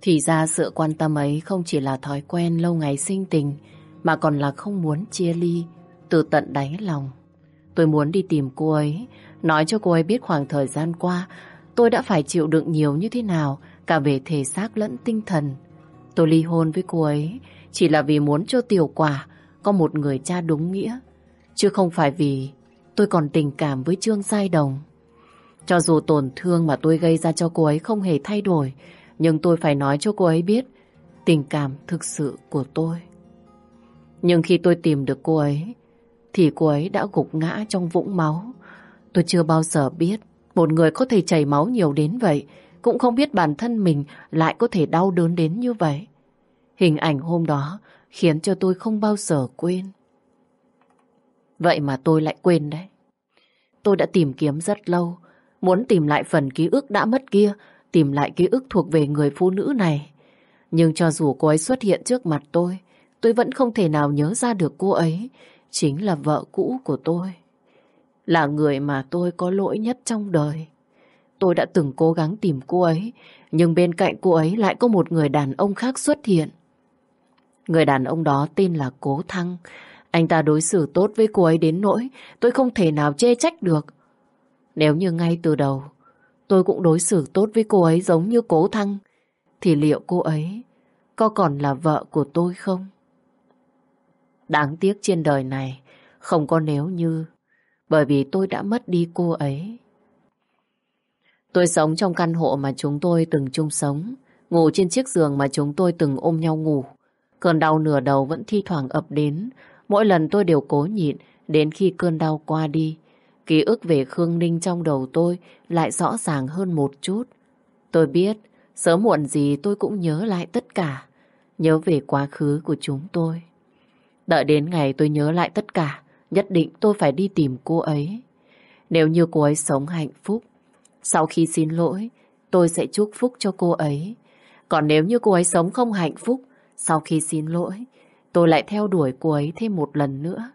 Thì ra sự quan tâm ấy không chỉ là thói quen lâu ngày sinh tình, mà còn là không muốn chia ly từ tận đáy lòng. Tôi muốn đi tìm cô ấy, nói cho cô ấy biết khoảng thời gian qua tôi đã phải chịu đựng nhiều như thế nào, cả về thể xác lẫn tinh thần. Tôi ly hôn với cô ấy chỉ là vì muốn cho tiểu quả có một người cha đúng nghĩa, chứ không phải vì tôi còn tình cảm với Trương Giai Đồng. Cho dù tổn thương mà tôi gây ra cho cô ấy không hề thay đổi, nhưng tôi phải nói cho cô ấy biết tình cảm thực sự của tôi. Nhưng khi tôi tìm được cô ấy, thì cô ấy đã gục ngã trong vũng máu. Tôi chưa bao giờ biết một người có thể chảy máu nhiều đến vậy, cũng không biết bản thân mình lại có thể đau đớn đến như vậy. Hình ảnh hôm đó khiến cho tôi không bao giờ quên. Vậy mà tôi lại quên đấy. Tôi đã tìm kiếm rất lâu, muốn tìm lại phần ký ức đã mất kia, tìm lại ký ức thuộc về người phụ nữ này. Nhưng cho dù cô ấy xuất hiện trước mặt tôi, tôi vẫn không thể nào nhớ ra được cô ấy chính là vợ cũ của tôi. Là người mà tôi có lỗi nhất trong đời. tôi đã từng cố gắng tìm cô ấy, nhưng bên cạnh cô ấy lại có một người đàn ông khác xuất hiện. Người đàn ông đó tên là Cố Thăng. Anh ta đối xử tốt với cô ấy đến nỗi tôi không thể nào chê trách được. Nếu như ngay từ đầu tôi cũng đối xử tốt với cô ấy giống như Cố Thăng, thì liệu cô ấy có còn là vợ của tôi không? Đáng tiếc trên đời này không có nếu như, bởi vì tôi đã mất đi cô ấy. Tôi sống trong căn hộ mà chúng tôi từng chung sống, ngủ trên chiếc giường mà chúng tôi từng ôm nhau ngủ. Cơn đau nửa đầu vẫn thi thoảng ập đến, mỗi lần tôi đều cố nhịn đến khi cơn đau qua đi. Ký ức về Khương Ninh trong đầu tôi lại rõ ràng hơn một chút. Tôi biết, sớm muộn gì tôi cũng nhớ lại tất cả, nhớ về quá khứ của chúng tôi. Đợi đến ngày tôi nhớ lại tất cả, nhất định tôi phải đi tìm cô ấy. Nếu như cô ấy sống hạnh phúc, sau khi xin lỗi, tôi sẽ chúc phúc cho cô ấy. Còn nếu như cô ấy sống không hạnh phúc, sau khi xin lỗi, tôi lại theo đuổi cô ấy thêm một lần nữa.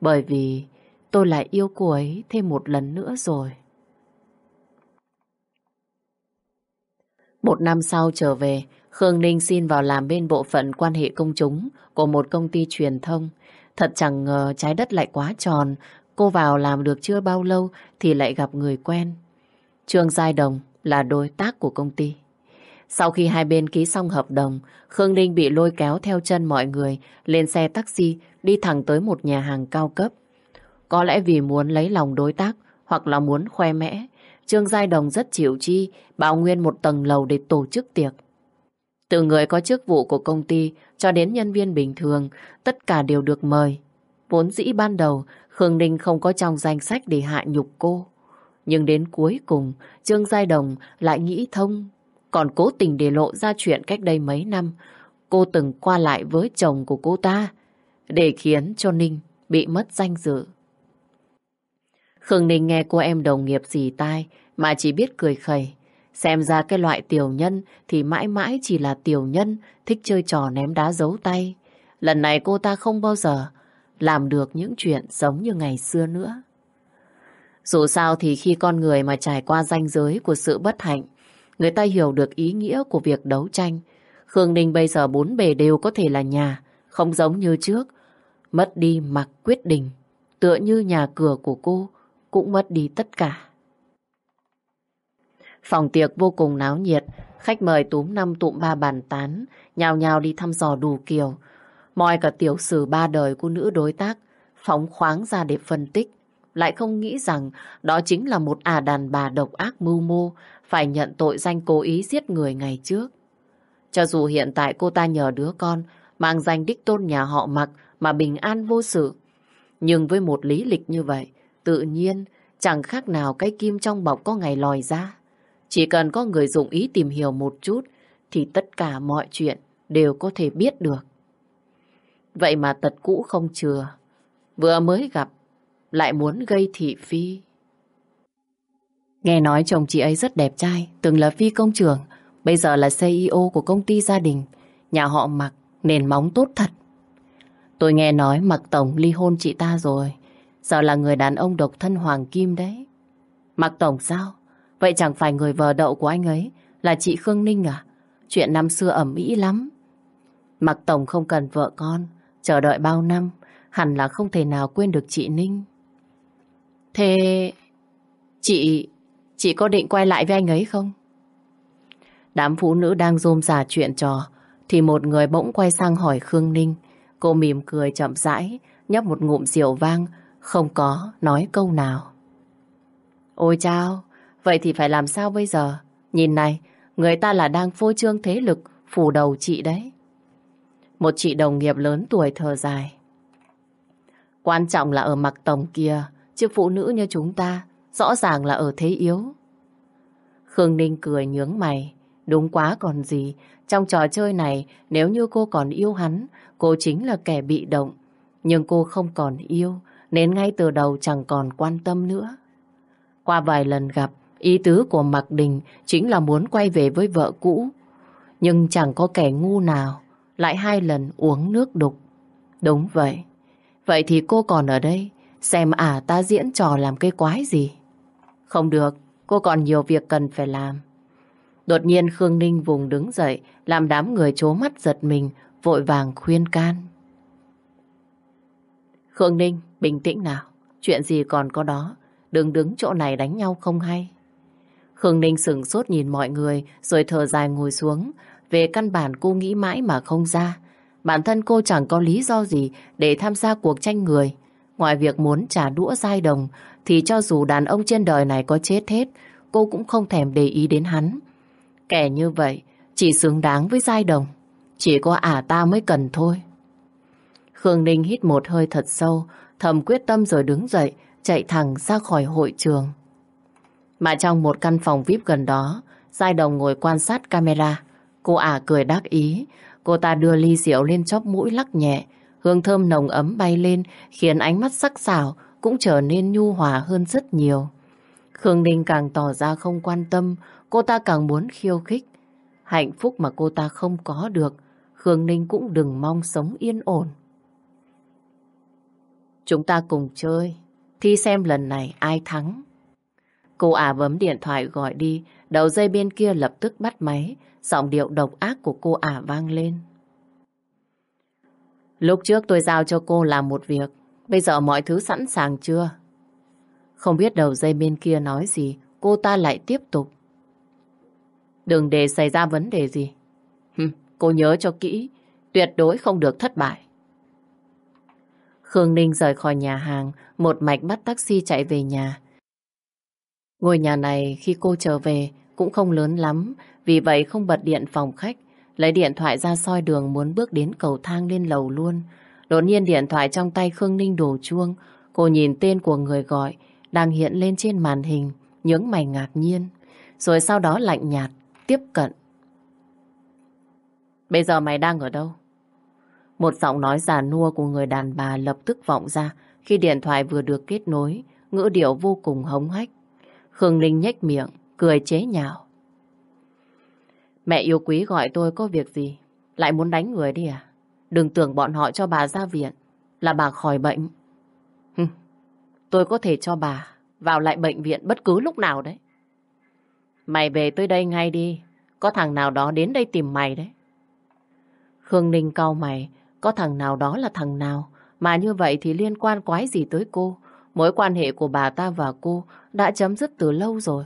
Bởi vì tôi lại yêu cô ấy thêm một lần nữa rồi. Một năm sau trở về, Khương Ninh xin vào làm bên bộ phận quan hệ công chúng của một công ty truyền thông. Thật chẳng ngờ trái đất lại quá tròn, cô vào làm được chưa bao lâu thì lại gặp người quen. Trương Giai Đồng là đối tác của công ty. Sau khi hai bên ký xong hợp đồng, Khương Ninh bị lôi kéo theo chân mọi người lên xe taxi đi thẳng tới một nhà hàng cao cấp. Có lẽ vì muốn lấy lòng đối tác hoặc là muốn khoe mẽ, Trương Giai Đồng rất chịu chi bảo nguyên một tầng lầu để tổ chức tiệc. Từ người có chức vụ của công ty cho đến nhân viên bình thường, tất cả đều được mời. Vốn dĩ ban đầu, Khương Ninh không có trong danh sách để hạ nhục cô. Nhưng đến cuối cùng, Trương Giai Đồng lại nghĩ thông, còn cố tình để lộ ra chuyện cách đây mấy năm, cô từng qua lại với chồng của cô ta, để khiến cho Ninh bị mất danh dự. Khương Ninh nghe cô em đồng nghiệp dì tai mà chỉ biết cười khẩy. Xem ra cái loại tiểu nhân thì mãi mãi chỉ là tiểu nhân thích chơi trò ném đá giấu tay. Lần này cô ta không bao giờ làm được những chuyện giống như ngày xưa nữa. Dù sao thì khi con người mà trải qua ranh giới của sự bất hạnh, người ta hiểu được ý nghĩa của việc đấu tranh. Khương Ninh bây giờ bốn bề đều có thể là nhà, không giống như trước. Mất đi mặc quyết định, tựa như nhà cửa của cô cũng mất đi tất cả. Phòng tiệc vô cùng náo nhiệt, khách mời túm năm tụm ba bàn tán, nhào nhào đi thăm dò đủ kiểu. Mọi cả tiểu sử ba đời của nữ đối tác, phóng khoáng ra để phân tích lại không nghĩ rằng đó chính là một ả đàn bà độc ác mưu mô, phải nhận tội danh cố ý giết người ngày trước. Cho dù hiện tại cô ta nhờ đứa con mang danh đích tôn nhà họ mặc mà bình an vô sự, nhưng với một lý lịch như vậy, tự nhiên chẳng khác nào cái kim trong bọc có ngày lòi ra. Chỉ cần có người dụng ý tìm hiểu một chút, thì tất cả mọi chuyện đều có thể biết được. Vậy mà tật cũ không chừa. Vừa mới gặp lại muốn gây thị phi. Nghe nói chồng chị ấy rất đẹp trai, từng là phi công trường bây giờ là CEO của công ty gia đình, nhà họ mặc nền móng tốt thật. Tôi nghe nói mặc tổng ly hôn chị ta rồi, giờ là người đàn ông độc thân hoàng kim đấy. Mặc tổng sao? Vậy chẳng phải người vợ đậu của anh ấy là chị Khương Ninh à? Chuyện năm xưa ẩm ý lắm. Mặc tổng không cần vợ con, chờ đợi bao năm, hẳn là không thể nào quên được chị Ninh. Thế chị, chị có định quay lại với anh ấy không? Đám phụ nữ đang rôm rả chuyện trò thì một người bỗng quay sang hỏi Khương Ninh. Cô mỉm cười chậm rãi, nhấp một ngụm rượu vang, không có nói câu nào. Ôi chao, vậy thì phải làm sao bây giờ? Nhìn này, người ta là đang phô trương thế lực phủ đầu chị đấy. Một chị đồng nghiệp lớn tuổi thở dài. Quan trọng là ở mặt tổng kia, Chứ phụ nữ như chúng ta rõ ràng là ở thế yếu. Khương Ninh cười nhướng mày. Đúng quá còn gì. Trong trò chơi này, nếu như cô còn yêu hắn, cô chính là kẻ bị động. Nhưng cô không còn yêu, nên ngay từ đầu chẳng còn quan tâm nữa. Qua vài lần gặp, ý tứ của Mạc Đình chính là muốn quay về với vợ cũ. Nhưng chẳng có kẻ ngu nào lại hai lần uống nước đục. Đúng vậy. Vậy thì cô còn ở đây Xem ả ta diễn trò làm cái quái gì Không được cô còn nhiều việc cần phải làm. Đột nhiên Khương Ninh vùng đứng dậy, làm đám người chố mắt giật mình, vội vàng khuyên can. Khương Ninh, bình tĩnh nào, chuyện gì còn có đó, đừng đứng chỗ này đánh nhau không hay. Khương Ninh sửng sốt nhìn mọi người, rồi thở dài ngồi xuống. Về căn bản cô nghĩ mãi mà không ra. Bản thân cô chẳng có lý do gì để tham gia cuộc tranh người. Ngoài việc muốn trả đũa giai đồng, thì cho dù đàn ông trên đời này có chết hết, cô cũng không thèm để ý đến hắn. Kẻ như vậy, chỉ xứng đáng với giai đồng. Chỉ có ả ta mới cần thôi. Khương Ninh hít một hơi thật sâu, thầm quyết tâm rồi đứng dậy, chạy thẳng ra khỏi hội trường. Mà trong một căn phòng VIP gần đó, Giai Đồng ngồi quan sát camera. Cô ả cười đắc ý, cô ta đưa ly rượu lên chóp mũi lắc nhẹ, hương thơm nồng ấm bay lên khiến ánh mắt sắc sảo cũng trở nên nhu hòa hơn rất nhiều. Khương Ninh càng tỏ ra không quan tâm, cô ta càng muốn khiêu khích. Hạnh phúc mà cô ta không có được, Khương Ninh cũng đừng mong sống yên ổn. Chúng ta cùng chơi, thi xem lần này ai thắng. Cô ả bấm điện thoại gọi đi, đầu dây bên kia lập tức bắt máy, giọng điệu độc ác của cô ả vang lên. Lúc trước tôi giao cho cô làm một việc, bây giờ mọi thứ sẵn sàng chưa? Không biết đầu dây bên kia nói gì, cô ta lại tiếp tục. Đừng để xảy ra vấn đề gì. Hừm, cô nhớ cho kỹ, tuyệt đối không được thất bại. Khương Ninh rời khỏi nhà hàng, một mạch bắt taxi chạy về nhà. Ngôi nhà này khi cô trở về cũng không lớn lắm, vì vậy không bật điện phòng khách, lấy điện thoại ra soi đường muốn bước đến cầu thang lên lầu luôn. Đột nhiên điện thoại trong tay Khương Ninh đổ chuông, cô nhìn tên của người gọi đang hiện lên trên màn hình, nhướng mày ngạc nhiên, rồi sau đó lạnh nhạt, tiếp cận. Bây giờ mày đang ở đâu? Một giọng nói già nua của người đàn bà lập tức vọng ra khi điện thoại vừa được kết nối, ngữ điệu vô cùng hống hách. Khương Linh nhếch miệng, cười chế nhạo. Mẹ yêu quý gọi tôi có việc gì? Lại muốn đánh người đi à? Đừng tưởng bọn họ cho bà ra viện là bà khỏi bệnh. tôi có thể cho bà vào lại bệnh viện bất cứ lúc nào đấy. Mày về tới đây ngay đi. Có thằng nào đó đến đây tìm mày đấy. Khương Ninh cau mày. Có thằng nào đó là thằng nào? Mà như vậy thì liên quan quái gì tới cô? Mối quan hệ của bà ta và cô đã chấm dứt từ lâu rồi.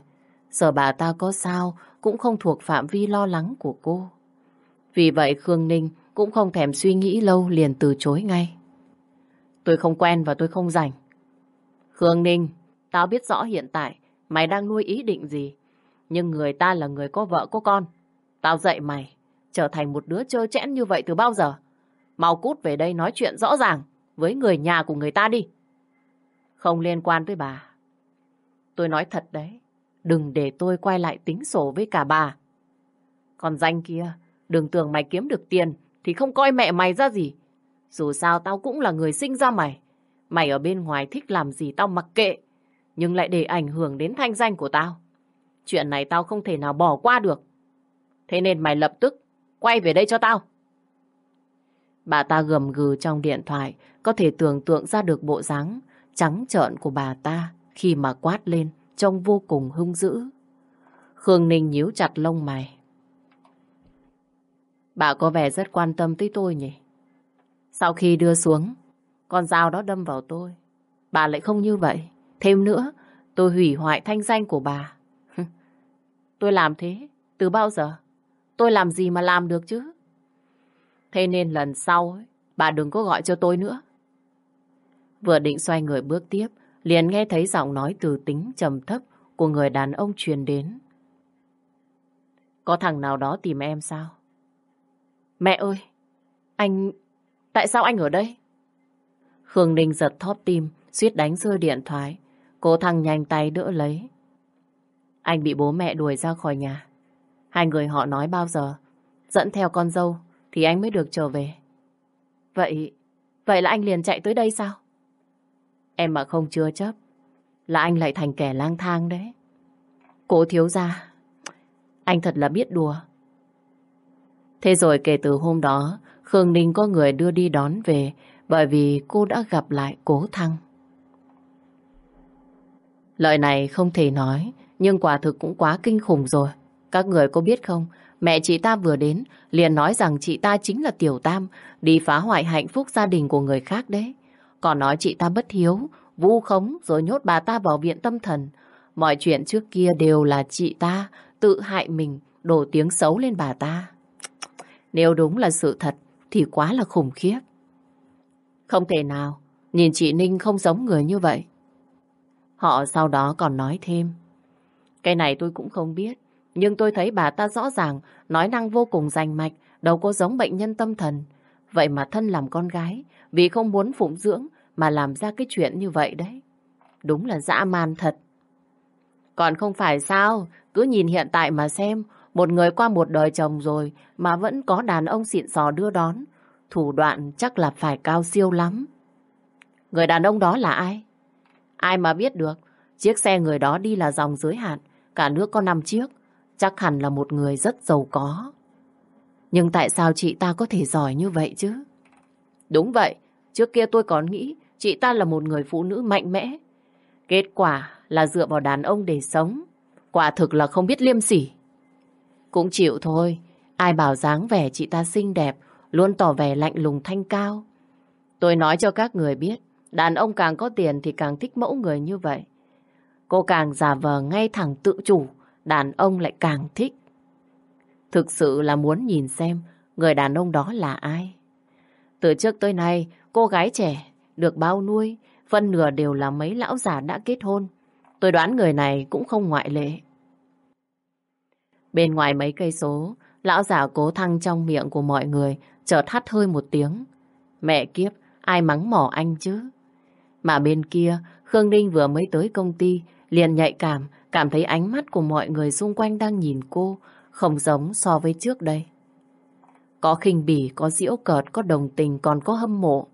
Giờ bà ta có sao cũng không thuộc phạm vi lo lắng của cô. Vì vậy Khương Ninh cũng không thèm suy nghĩ lâu liền từ chối ngay. Tôi không quen và tôi không rảnh. Khương Ninh, tao biết rõ hiện tại mày đang nuôi ý định gì. Nhưng người ta là người có vợ có con. Tao dạy mày trở thành một đứa trơ chẽn như vậy từ bao giờ. Mau cút về đây nói chuyện rõ ràng với người nhà của người ta đi. Không liên quan tới bà. Tôi nói thật đấy, đừng để tôi quay lại tính sổ với cả bà. Còn danh kia, đừng tưởng mày kiếm được tiền thì không coi mẹ mày ra gì. Dù sao tao cũng là người sinh ra mày. Mày ở bên ngoài thích làm gì tao mặc kệ, nhưng lại để ảnh hưởng đến thanh danh của tao. Chuyện này tao không thể nào bỏ qua được. Thế nên mày lập tức quay về đây cho tao. Bà ta gầm gừ trong điện thoại, có thể tưởng tượng ra được bộ dáng trắng trợn của bà ta khi mà quát lên trông vô cùng hung dữ. Khương Ninh nhíu chặt lông mày. Bà có vẻ rất quan tâm tới tôi nhỉ? Sau khi đưa xuống, con dao đó đâm vào tôi. Bà lại không như vậy. Thêm nữa, tôi hủy hoại thanh danh của bà. tôi làm thế, từ bao giờ? Tôi làm gì mà làm được chứ? Thế nên lần sau, bà đừng có gọi cho tôi nữa. Vừa định xoay người bước tiếp, liền nghe thấy giọng nói từ tính trầm thấp của người đàn ông truyền đến. Có thằng nào đó tìm em sao? Mẹ ơi! Anh... Tại sao anh ở đây? Khương Ninh giật thóp tim, suýt đánh rơi điện thoại. Cô thằng nhanh tay đỡ lấy. Anh bị bố mẹ đuổi ra khỏi nhà. Hai người họ nói bao giờ dẫn theo con dâu thì anh mới được trở về. Vậy, vậy là anh liền chạy tới đây sao? Em mà không chưa chấp, là anh lại thành kẻ lang thang đấy. Cố thiếu ra, anh thật là biết đùa. Thế rồi kể từ hôm đó, Khương Ninh có người đưa đi đón về bởi vì cô đã gặp lại cố thăng. Lời này không thể nói, nhưng quả thực cũng quá kinh khủng rồi. Các người có biết không, mẹ chị ta vừa đến, liền nói rằng chị ta chính là Tiểu Tam, đi phá hoại hạnh phúc gia đình của người khác đấy. Còn nói chị ta bất hiếu, vu khống rồi nhốt bà ta vào viện tâm thần. Mọi chuyện trước kia đều là chị ta tự hại mình, đổ tiếng xấu lên bà ta. Nếu đúng là sự thật thì quá là khủng khiếp. Không thể nào, nhìn chị Ninh không giống người như vậy. Họ sau đó còn nói thêm. Cái này tôi cũng không biết, nhưng tôi thấy bà ta rõ ràng, nói năng vô cùng rành mạch, đâu có giống bệnh nhân tâm thần. Vậy mà thân làm con gái, vì không muốn phụng dưỡng mà làm ra cái chuyện như vậy đấy. Đúng là dã man thật. Còn không phải sao, cứ nhìn hiện tại mà xem, một người qua một đời chồng rồi mà vẫn có đàn ông xịn sò đưa đón. Thủ đoạn chắc là phải cao siêu lắm. Người đàn ông đó là ai? Ai mà biết được, chiếc xe người đó đi là dòng giới hạn, cả nước có 5 chiếc, chắc hẳn là một người rất giàu có. Nhưng tại sao chị ta có thể giỏi như vậy chứ? Đúng vậy, trước kia tôi còn nghĩ chị ta là một người phụ nữ mạnh mẽ. Kết quả là dựa vào đàn ông để sống. Quả thực là không biết liêm sỉ. Cũng chịu thôi, ai bảo dáng vẻ chị ta xinh đẹp, luôn tỏ vẻ lạnh lùng thanh cao. Tôi nói cho các người biết, đàn ông càng có tiền thì càng thích mẫu người như vậy. Cô càng giả vờ ngay thẳng tự chủ, đàn ông lại càng thích. Thực sự là muốn nhìn xem người đàn ông đó là ai. Từ trước tới nay, cô gái trẻ được bao nuôi, phân nửa đều là mấy lão già đã kết hôn. Tôi đoán người này cũng không ngoại lệ. Bên ngoài mấy cây số, lão già cố thăng trong miệng của mọi người, chợt hắt hơi một tiếng. Mẹ kiếp, ai mắng mỏ anh chứ? Mà bên kia, Khương Ninh vừa mới tới công ty, liền nhạy cảm, cảm thấy ánh mắt của mọi người xung quanh đang nhìn cô, không giống so với trước đây. Có khinh bỉ, có diễu cợt, có đồng tình, còn có hâm mộ.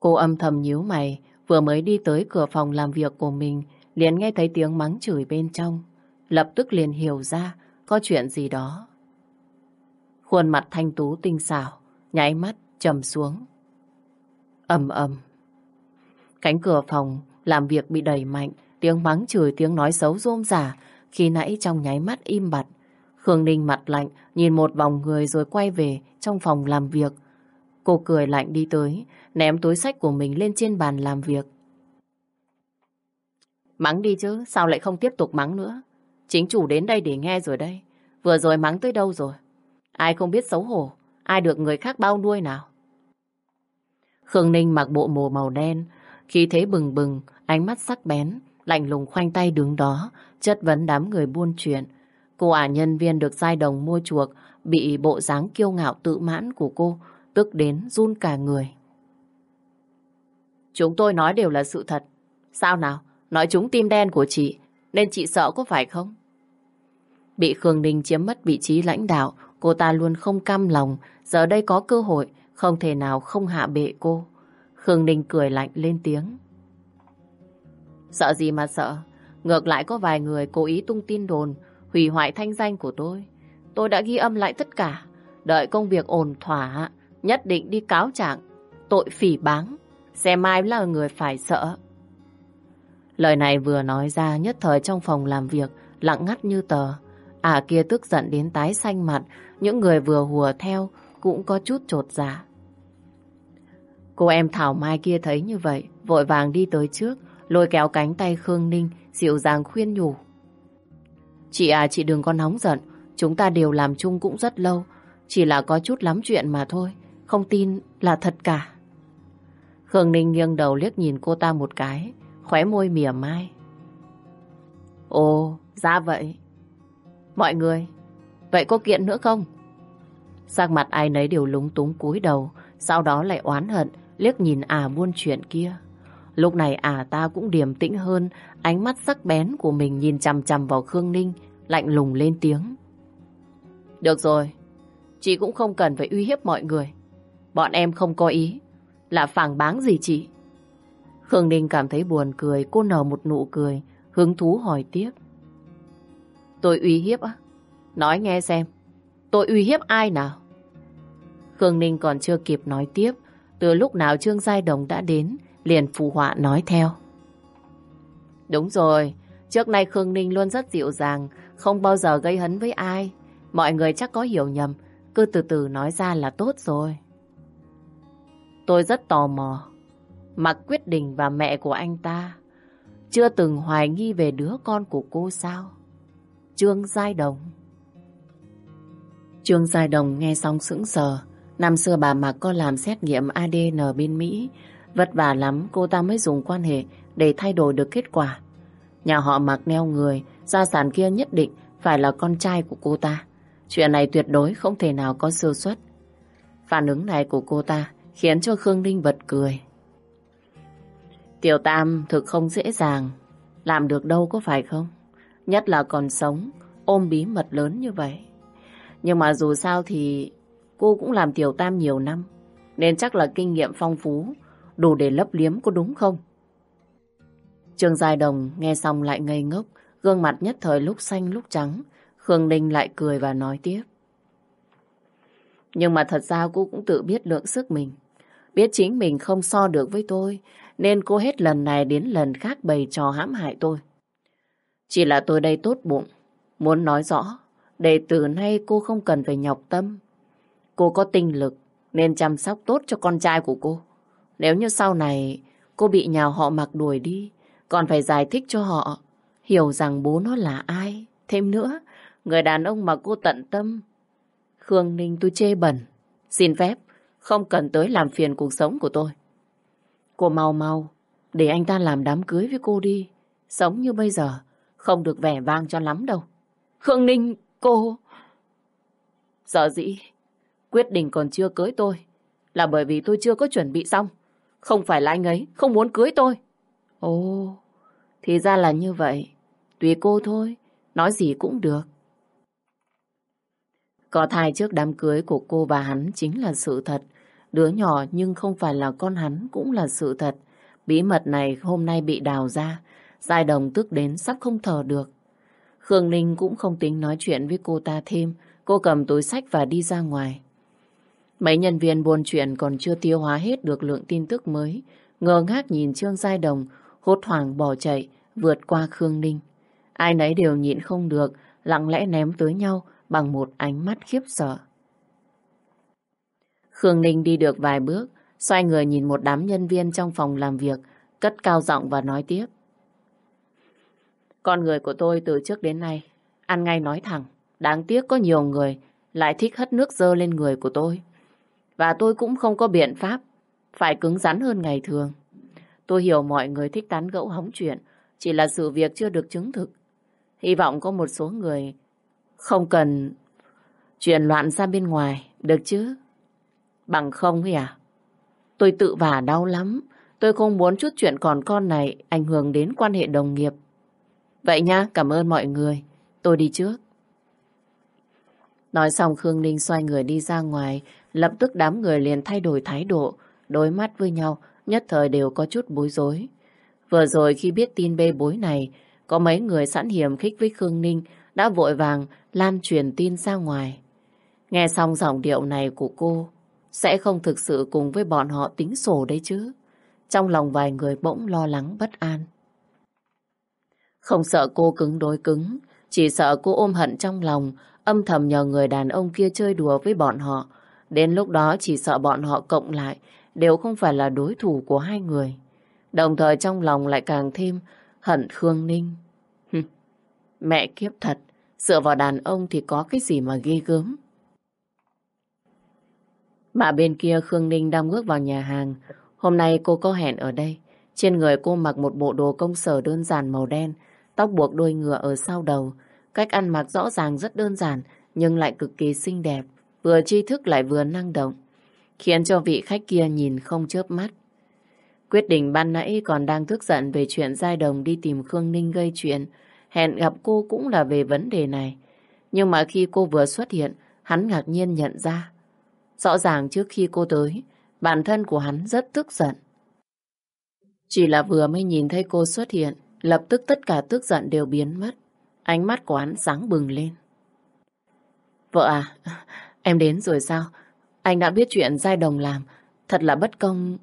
Cô âm thầm nhíu mày, vừa mới đi tới cửa phòng làm việc của mình, liền nghe thấy tiếng mắng chửi bên trong. Lập tức liền hiểu ra có chuyện gì đó. Khuôn mặt thanh tú tinh xảo, nháy mắt trầm xuống. ầm ầm. Cánh cửa phòng làm việc bị đẩy mạnh, tiếng mắng chửi, tiếng nói xấu rôm rả, khi nãy trong nháy mắt im bặt. Khương Ninh mặt lạnh, nhìn một vòng người rồi quay về trong phòng làm việc. Cô cười lạnh đi tới, ném túi sách của mình lên trên bàn làm việc. Mắng đi chứ, sao lại không tiếp tục mắng nữa? Chính chủ đến đây để nghe rồi đây. Vừa rồi mắng tới đâu rồi? Ai không biết xấu hổ, ai được người khác bao nuôi nào? Khương Ninh mặc bộ mồ màu đen, khi thế bừng bừng, ánh mắt sắc bén, lạnh lùng khoanh tay đứng đó, chất vấn đám người buôn chuyện. Cô ả nhân viên được giai đồng mua chuộc, bị bộ dáng kiêu ngạo tự mãn của cô, tức đến run cả người. Chúng tôi nói đều là sự thật. Sao nào? Nói chúng tim đen của chị, nên chị sợ có phải không? Bị Khương Ninh chiếm mất vị trí lãnh đạo, cô ta luôn không cam lòng, giờ đây có cơ hội, không thể nào không hạ bệ cô. Khương Ninh cười lạnh lên tiếng. Sợ gì mà sợ, ngược lại có vài người cố ý tung tin đồn, hủy hoại thanh danh của tôi. Tôi đã ghi âm lại tất cả, đợi công việc ổn thỏa, nhất định đi cáo trạng, tội phỉ báng, xem ai là người phải sợ. Lời này vừa nói ra nhất thời trong phòng làm việc, lặng ngắt như tờ. À kia tức giận đến tái xanh mặt, những người vừa hùa theo cũng có chút trột dạ. Cô em Thảo Mai kia thấy như vậy, vội vàng đi tới trước, lôi kéo cánh tay Khương Ninh, dịu dàng khuyên nhủ. Chị à, chị đừng có nóng giận, chúng ta đều làm chung cũng rất lâu, chỉ là có chút lắm chuyện mà thôi, không tin là thật cả. Khương Ninh nghiêng đầu liếc nhìn cô ta một cái, khóe môi mỉa mai. Ồ, ra vậy. Mọi người, vậy có kiện nữa không? Sắc mặt ai nấy đều lúng túng cúi đầu, sau đó lại oán hận, liếc nhìn à buôn chuyện kia. Lúc này à ta cũng điềm tĩnh hơn, ánh mắt sắc bén của mình nhìn chằm chằm vào Khương Ninh, lạnh lùng lên tiếng. Được rồi, chị cũng không cần phải uy hiếp mọi người. Bọn em không có ý, là phản báng gì chị. Khương Ninh cảm thấy buồn cười, cô nở một nụ cười, hứng thú hỏi tiếp. Tôi uy hiếp á? Nói nghe xem, tôi uy hiếp ai nào? Khương Ninh còn chưa kịp nói tiếp, từ lúc nào Trương Giai Đồng đã đến, liền phù họa nói theo. Đúng rồi, trước nay Khương Ninh luôn rất dịu dàng, không bao giờ gây hấn với ai. Mọi người chắc có hiểu nhầm, cứ từ từ nói ra là tốt rồi. Tôi rất tò mò. Mặc Quyết Định và mẹ của anh ta chưa từng hoài nghi về đứa con của cô sao? Trương Giai Đồng. Trương Giai Đồng nghe xong sững sờ. Năm xưa bà Mạc có làm xét nghiệm ADN bên Mỹ. Vất vả lắm cô ta mới dùng quan hệ để thay đổi được kết quả. Nhà họ Mạc neo người, gia sản kia nhất định phải là con trai của cô ta. Chuyện này tuyệt đối không thể nào có sơ suất. Phản ứng này của cô ta khiến cho Khương Ninh bật cười. Tiểu Tam thực không dễ dàng, làm được đâu có phải không? Nhất là còn sống, ôm bí mật lớn như vậy. Nhưng mà dù sao thì cô cũng làm Tiểu Tam nhiều năm, nên chắc là kinh nghiệm phong phú, đủ để lấp liếm có đúng không? Trương Giai Đồng nghe xong lại ngây ngốc, gương mặt nhất thời lúc xanh lúc trắng. Khương Ninh lại cười và nói tiếp. Nhưng mà thật ra cô cũng tự biết lượng sức mình. Biết chính mình không so được với tôi, nên cô hết lần này đến lần khác bày trò hãm hại tôi. Chỉ là tôi đây tốt bụng, muốn nói rõ, để từ nay cô không cần phải nhọc tâm. Cô có tinh lực, nên chăm sóc tốt cho con trai của cô. Nếu như sau này cô bị nhà họ mặc đuổi đi, còn phải giải thích cho họ hiểu rằng bố nó là ai. Thêm nữa, người đàn ông mà cô tận tâm. Khương Ninh tôi chê bẩn. Xin phép, không cần tới làm phiền cuộc sống của tôi. Cô mau mau, để anh ta làm đám cưới với cô đi. Sống như bây giờ, không được vẻ vang cho lắm đâu. Khương Ninh, cô... Sợ dĩ, quyết định còn chưa cưới tôi, là bởi vì tôi chưa có chuẩn bị xong. Không phải là anh ấy không muốn cưới tôi. Ồ, thì ra là như vậy. Tùy cô thôi, nói gì cũng được. Có thai trước đám cưới của cô và hắn chính là sự thật. Đứa nhỏ nhưng không phải là con hắn cũng là sự thật. Bí mật này hôm nay bị đào ra. Giai đồng tức đến sắp không thở được. Khương Ninh cũng không tính nói chuyện với cô ta thêm. Cô cầm túi sách và đi ra ngoài. Mấy nhân viên buôn chuyện còn chưa tiêu hóa hết được lượng tin tức mới. Ngờ ngác nhìn Trương Giai Đồng, hốt hoảng bỏ chạy, vượt qua Khương Ninh. Ai nấy đều nhịn không được, lặng lẽ ném tới nhau bằng một ánh mắt khiếp sợ. Khương Ninh đi được vài bước, xoay người nhìn một đám nhân viên trong phòng làm việc, cất cao giọng và nói tiếp. Con người của tôi từ trước đến nay, ăn ngay nói thẳng, đáng tiếc có nhiều người lại thích hất nước dơ lên người của tôi. Và tôi cũng không có biện pháp, phải cứng rắn hơn ngày thường. Tôi hiểu mọi người thích tán gẫu hóng chuyện, chỉ là sự việc chưa được chứng thực. Hy vọng có một số người không cần truyền loạn ra bên ngoài, được chứ? Bằng không ấy à? Tôi tự vả đau lắm. Tôi không muốn chút chuyện còn con này ảnh hưởng đến quan hệ đồng nghiệp. Vậy nha, cảm ơn mọi người. Tôi đi trước. Nói xong Khương Ninh xoay người đi ra ngoài, lập tức đám người liền thay đổi thái độ, đối mắt với nhau, nhất thời đều có chút bối rối. Vừa rồi khi biết tin bê bối này, có mấy người sẵn hiểm khích với Khương Ninh đã vội vàng lan truyền tin ra ngoài. Nghe xong giọng điệu này của cô, sẽ không thực sự cùng với bọn họ tính sổ đấy chứ. Trong lòng vài người bỗng lo lắng bất an. Không sợ cô cứng đối cứng, chỉ sợ cô ôm hận trong lòng, âm thầm nhờ người đàn ông kia chơi đùa với bọn họ. Đến lúc đó chỉ sợ bọn họ cộng lại đều không phải là đối thủ của hai người. Đồng thời trong lòng lại càng thêm hận Khương Ninh. Mẹ kiếp thật, dựa vào đàn ông thì có cái gì mà ghi gớm. Mà bên kia Khương Ninh đang bước vào nhà hàng. Hôm nay cô có hẹn ở đây. Trên người cô mặc một bộ đồ công sở đơn giản màu đen, tóc buộc đuôi ngựa ở sau đầu. Cách ăn mặc rõ ràng rất đơn giản, nhưng lại cực kỳ xinh đẹp, vừa tri thức lại vừa năng động, khiến cho vị khách kia nhìn không chớp mắt. Quyết định ban nãy còn đang tức giận về chuyện Giai Đồng đi tìm Khương Ninh gây chuyện, hẹn gặp cô cũng là về vấn đề này. Nhưng mà khi cô vừa xuất hiện, hắn ngạc nhiên nhận ra Rõ ràng trước khi cô tới, bản thân của hắn rất tức giận. Chỉ là vừa mới nhìn thấy cô xuất hiện, lập tức tất cả tức giận đều biến mất. Ánh mắt của hắn sáng bừng lên. Vợ à, em đến rồi sao? Anh đã biết chuyện Giai Đồng làm, thật là bất công.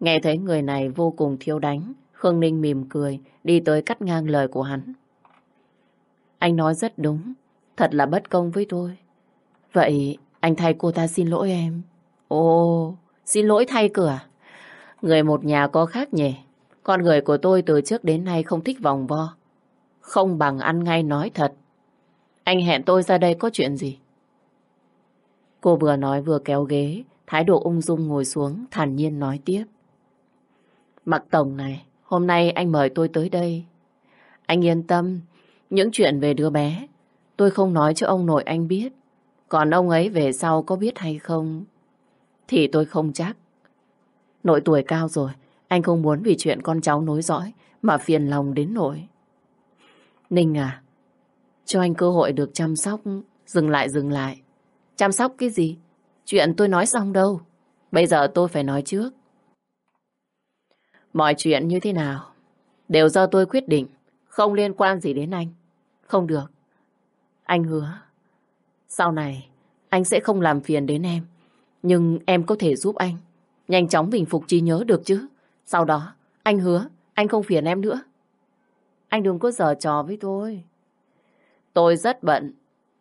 Nghe thấy người này vô cùng thiếu đánh, Khương Ninh mỉm cười, đi tới cắt ngang lời của hắn. Anh nói rất đúng, thật là bất công với tôi. Vậy anh thay cô ta xin lỗi em. Ồ, xin lỗi thay cửa. Người một nhà có khác nhỉ. Con người của tôi từ trước đến nay không thích vòng vo. Không bằng ăn ngay nói thật. Anh hẹn tôi ra đây có chuyện gì? Cô vừa nói vừa kéo ghế, thái độ ung dung ngồi xuống, thản nhiên nói tiếp. Mặc Tổng này, hôm nay anh mời tôi tới đây. Anh yên tâm, những chuyện về đứa bé, tôi không nói cho ông nội anh biết. Còn ông ấy về sau có biết hay không, thì tôi không chắc. Nội tuổi cao rồi, anh không muốn vì chuyện con cháu nối dõi mà phiền lòng đến nỗi. Ninh à, cho anh cơ hội được chăm sóc, dừng lại dừng lại. Chăm sóc cái gì? Chuyện tôi nói xong đâu. Bây giờ tôi phải nói trước. Mọi chuyện như thế nào? Đều do tôi quyết định. Không liên quan gì đến anh. Không được. Anh hứa. Sau này, anh sẽ không làm phiền đến em. Nhưng em có thể giúp anh. Nhanh chóng bình phục trí nhớ được chứ. Sau đó, anh hứa, anh không phiền em nữa. Anh đừng có giở trò với tôi. Tôi rất bận.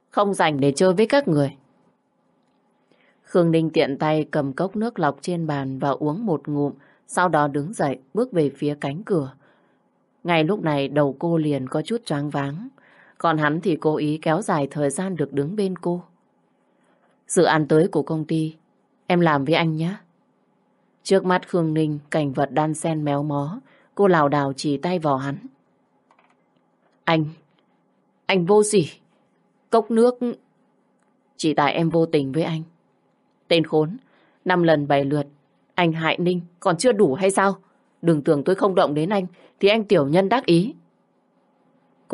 Không dành để chơi với các người. Khương Ninh tiện tay cầm cốc nước lọc trên bàn và uống một ngụm, sau đó đứng dậy bước về phía cánh cửa. Ngay lúc này đầu cô liền có chút choáng váng, còn hắn thì cố ý kéo dài thời gian được đứng bên cô. Dự án tới của công ty, em làm với anh nhé. Trước mắt Khương Ninh, cảnh vật đan sen méo mó, cô lào đảo chỉ tay vào hắn. Anh, anh vô gì? Cốc nước... Chỉ tại em vô tình với anh. Tên khốn, năm lần bảy lượt, anh hại Ninh còn chưa đủ hay sao? Đừng tưởng tôi không động đến anh, thì anh tiểu nhân đắc ý.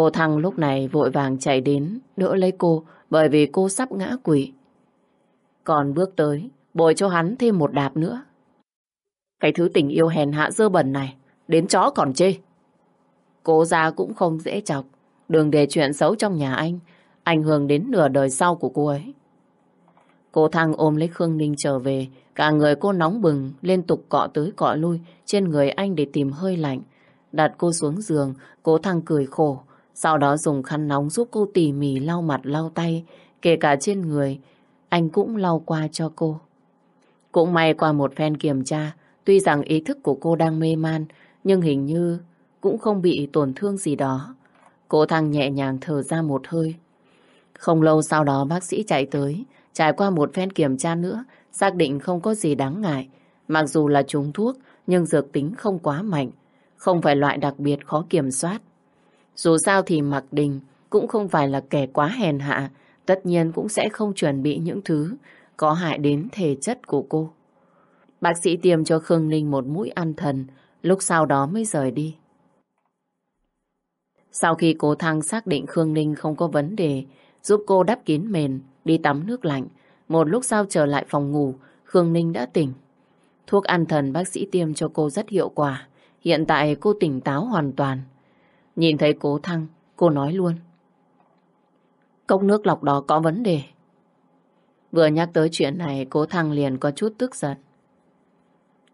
Cô Thăng lúc này vội vàng chạy đến, đỡ lấy cô, bởi vì cô sắp ngã quỵ. Còn bước tới, bồi cho hắn thêm một đạp nữa. Cái thứ tình yêu hèn hạ dơ bẩn này, đến chó còn chê. Cố ra cũng không dễ chọc, đừng để chuyện xấu trong nhà anh, ảnh hưởng đến nửa đời sau của cô ấy. Cô Thăng ôm lấy Khương Ninh trở về, cả người cô nóng bừng, liên tục cọ tới cọ lui trên người anh để tìm hơi lạnh. Đặt cô xuống giường, cố Thăng cười khổ, sau đó dùng khăn nóng giúp cô tỉ mỉ lau mặt lau tay, kể cả trên người, anh cũng lau qua cho cô. Cũng may qua một phen kiểm tra, tuy rằng ý thức của cô đang mê man, nhưng hình như cũng không bị tổn thương gì đó. Cô Thăng nhẹ nhàng thở ra một hơi. Không lâu sau đó bác sĩ chạy tới, Trải qua một phen kiểm tra nữa, xác định không có gì đáng ngại. Mặc dù là trúng thuốc, nhưng dược tính không quá mạnh, không phải loại đặc biệt khó kiểm soát. Dù sao thì Mạc Đình cũng không phải là kẻ quá hèn hạ, tất nhiên cũng sẽ không chuẩn bị những thứ có hại đến thể chất của cô. Bác sĩ tiêm cho Khương Ninh một mũi ăn thần, lúc sau đó mới rời đi. Sau khi cô thăng xác định Khương Ninh không có vấn đề, giúp cô đắp kín mền, đi tắm nước lạnh. Một lúc sau trở lại phòng ngủ, Khương Ninh đã tỉnh. Thuốc an thần bác sĩ tiêm cho cô rất hiệu quả. Hiện tại cô tỉnh táo hoàn toàn. Nhìn thấy cố thăng, cô nói luôn. Cốc nước lọc đó có vấn đề. Vừa nhắc tới chuyện này, cố thăng liền có chút tức giận.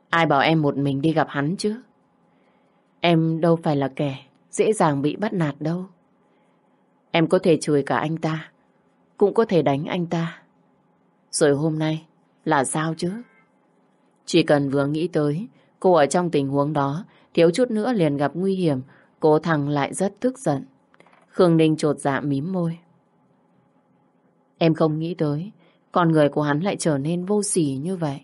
Ai bảo em một mình đi gặp hắn chứ? Em đâu phải là kẻ dễ dàng bị bắt nạt đâu. Em có thể chửi cả anh ta, cũng có thể đánh anh ta. Rồi hôm nay là sao chứ? Chỉ cần vừa nghĩ tới, cô ở trong tình huống đó, thiếu chút nữa liền gặp nguy hiểm, cô thằng lại rất tức giận. Khương Ninh trột dạ mím môi. Em không nghĩ tới, con người của hắn lại trở nên vô sỉ như vậy.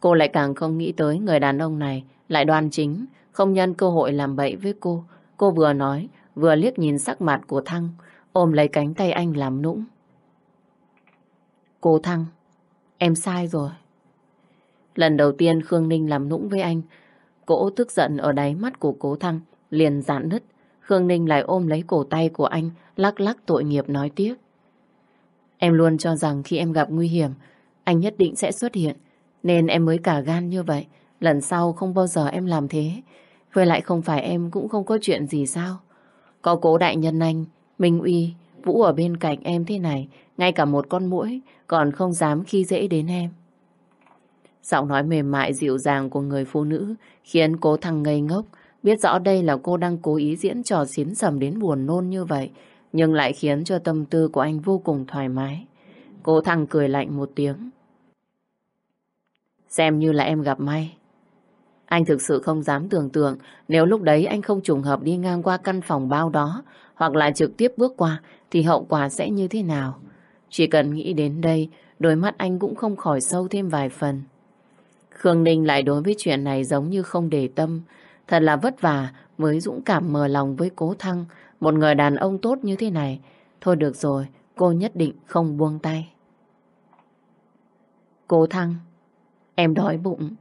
Cô lại càng không nghĩ tới người đàn ông này lại đoan chính, không nhân cơ hội làm bậy với cô. Cô vừa nói, vừa liếc nhìn sắc mặt của Thăng, ôm lấy cánh tay anh làm nũng. Cô Thăng, em sai rồi. Lần đầu tiên Khương Ninh làm nũng với anh, cỗ tức giận ở đáy mắt của cố Thăng liền giãn nứt. Khương Ninh lại ôm lấy cổ tay của anh, lắc lắc tội nghiệp nói tiếp. Em luôn cho rằng khi em gặp nguy hiểm, anh nhất định sẽ xuất hiện, nên em mới cả gan như vậy. Lần sau không bao giờ em làm thế. Với lại không phải em cũng không có chuyện gì sao. Có cố đại nhân anh, Minh Uy, Vũ ở bên cạnh em thế này, ngay cả một con muỗi còn không dám khi dễ đến em. Giọng nói mềm mại dịu dàng của người phụ nữ khiến cố thằng ngây ngốc. Biết rõ đây là cô đang cố ý diễn trò xiến sầm đến buồn nôn như vậy, nhưng lại khiến cho tâm tư của anh vô cùng thoải mái. cô thằng cười lạnh một tiếng. Xem như là em gặp may. Anh thực sự không dám tưởng tượng nếu lúc đấy anh không trùng hợp đi ngang qua căn phòng bao đó hoặc là trực tiếp bước qua thì hậu quả sẽ như thế nào. Chỉ cần nghĩ đến đây, đôi mắt anh cũng không khỏi sâu thêm vài phần. Khương Ninh lại đối với chuyện này giống như không để tâm. Thật là vất vả mới dũng cảm mở lòng với cố thăng, một người đàn ông tốt như thế này. Thôi được rồi, cô nhất định không buông tay. Cố thăng, em đói bụng.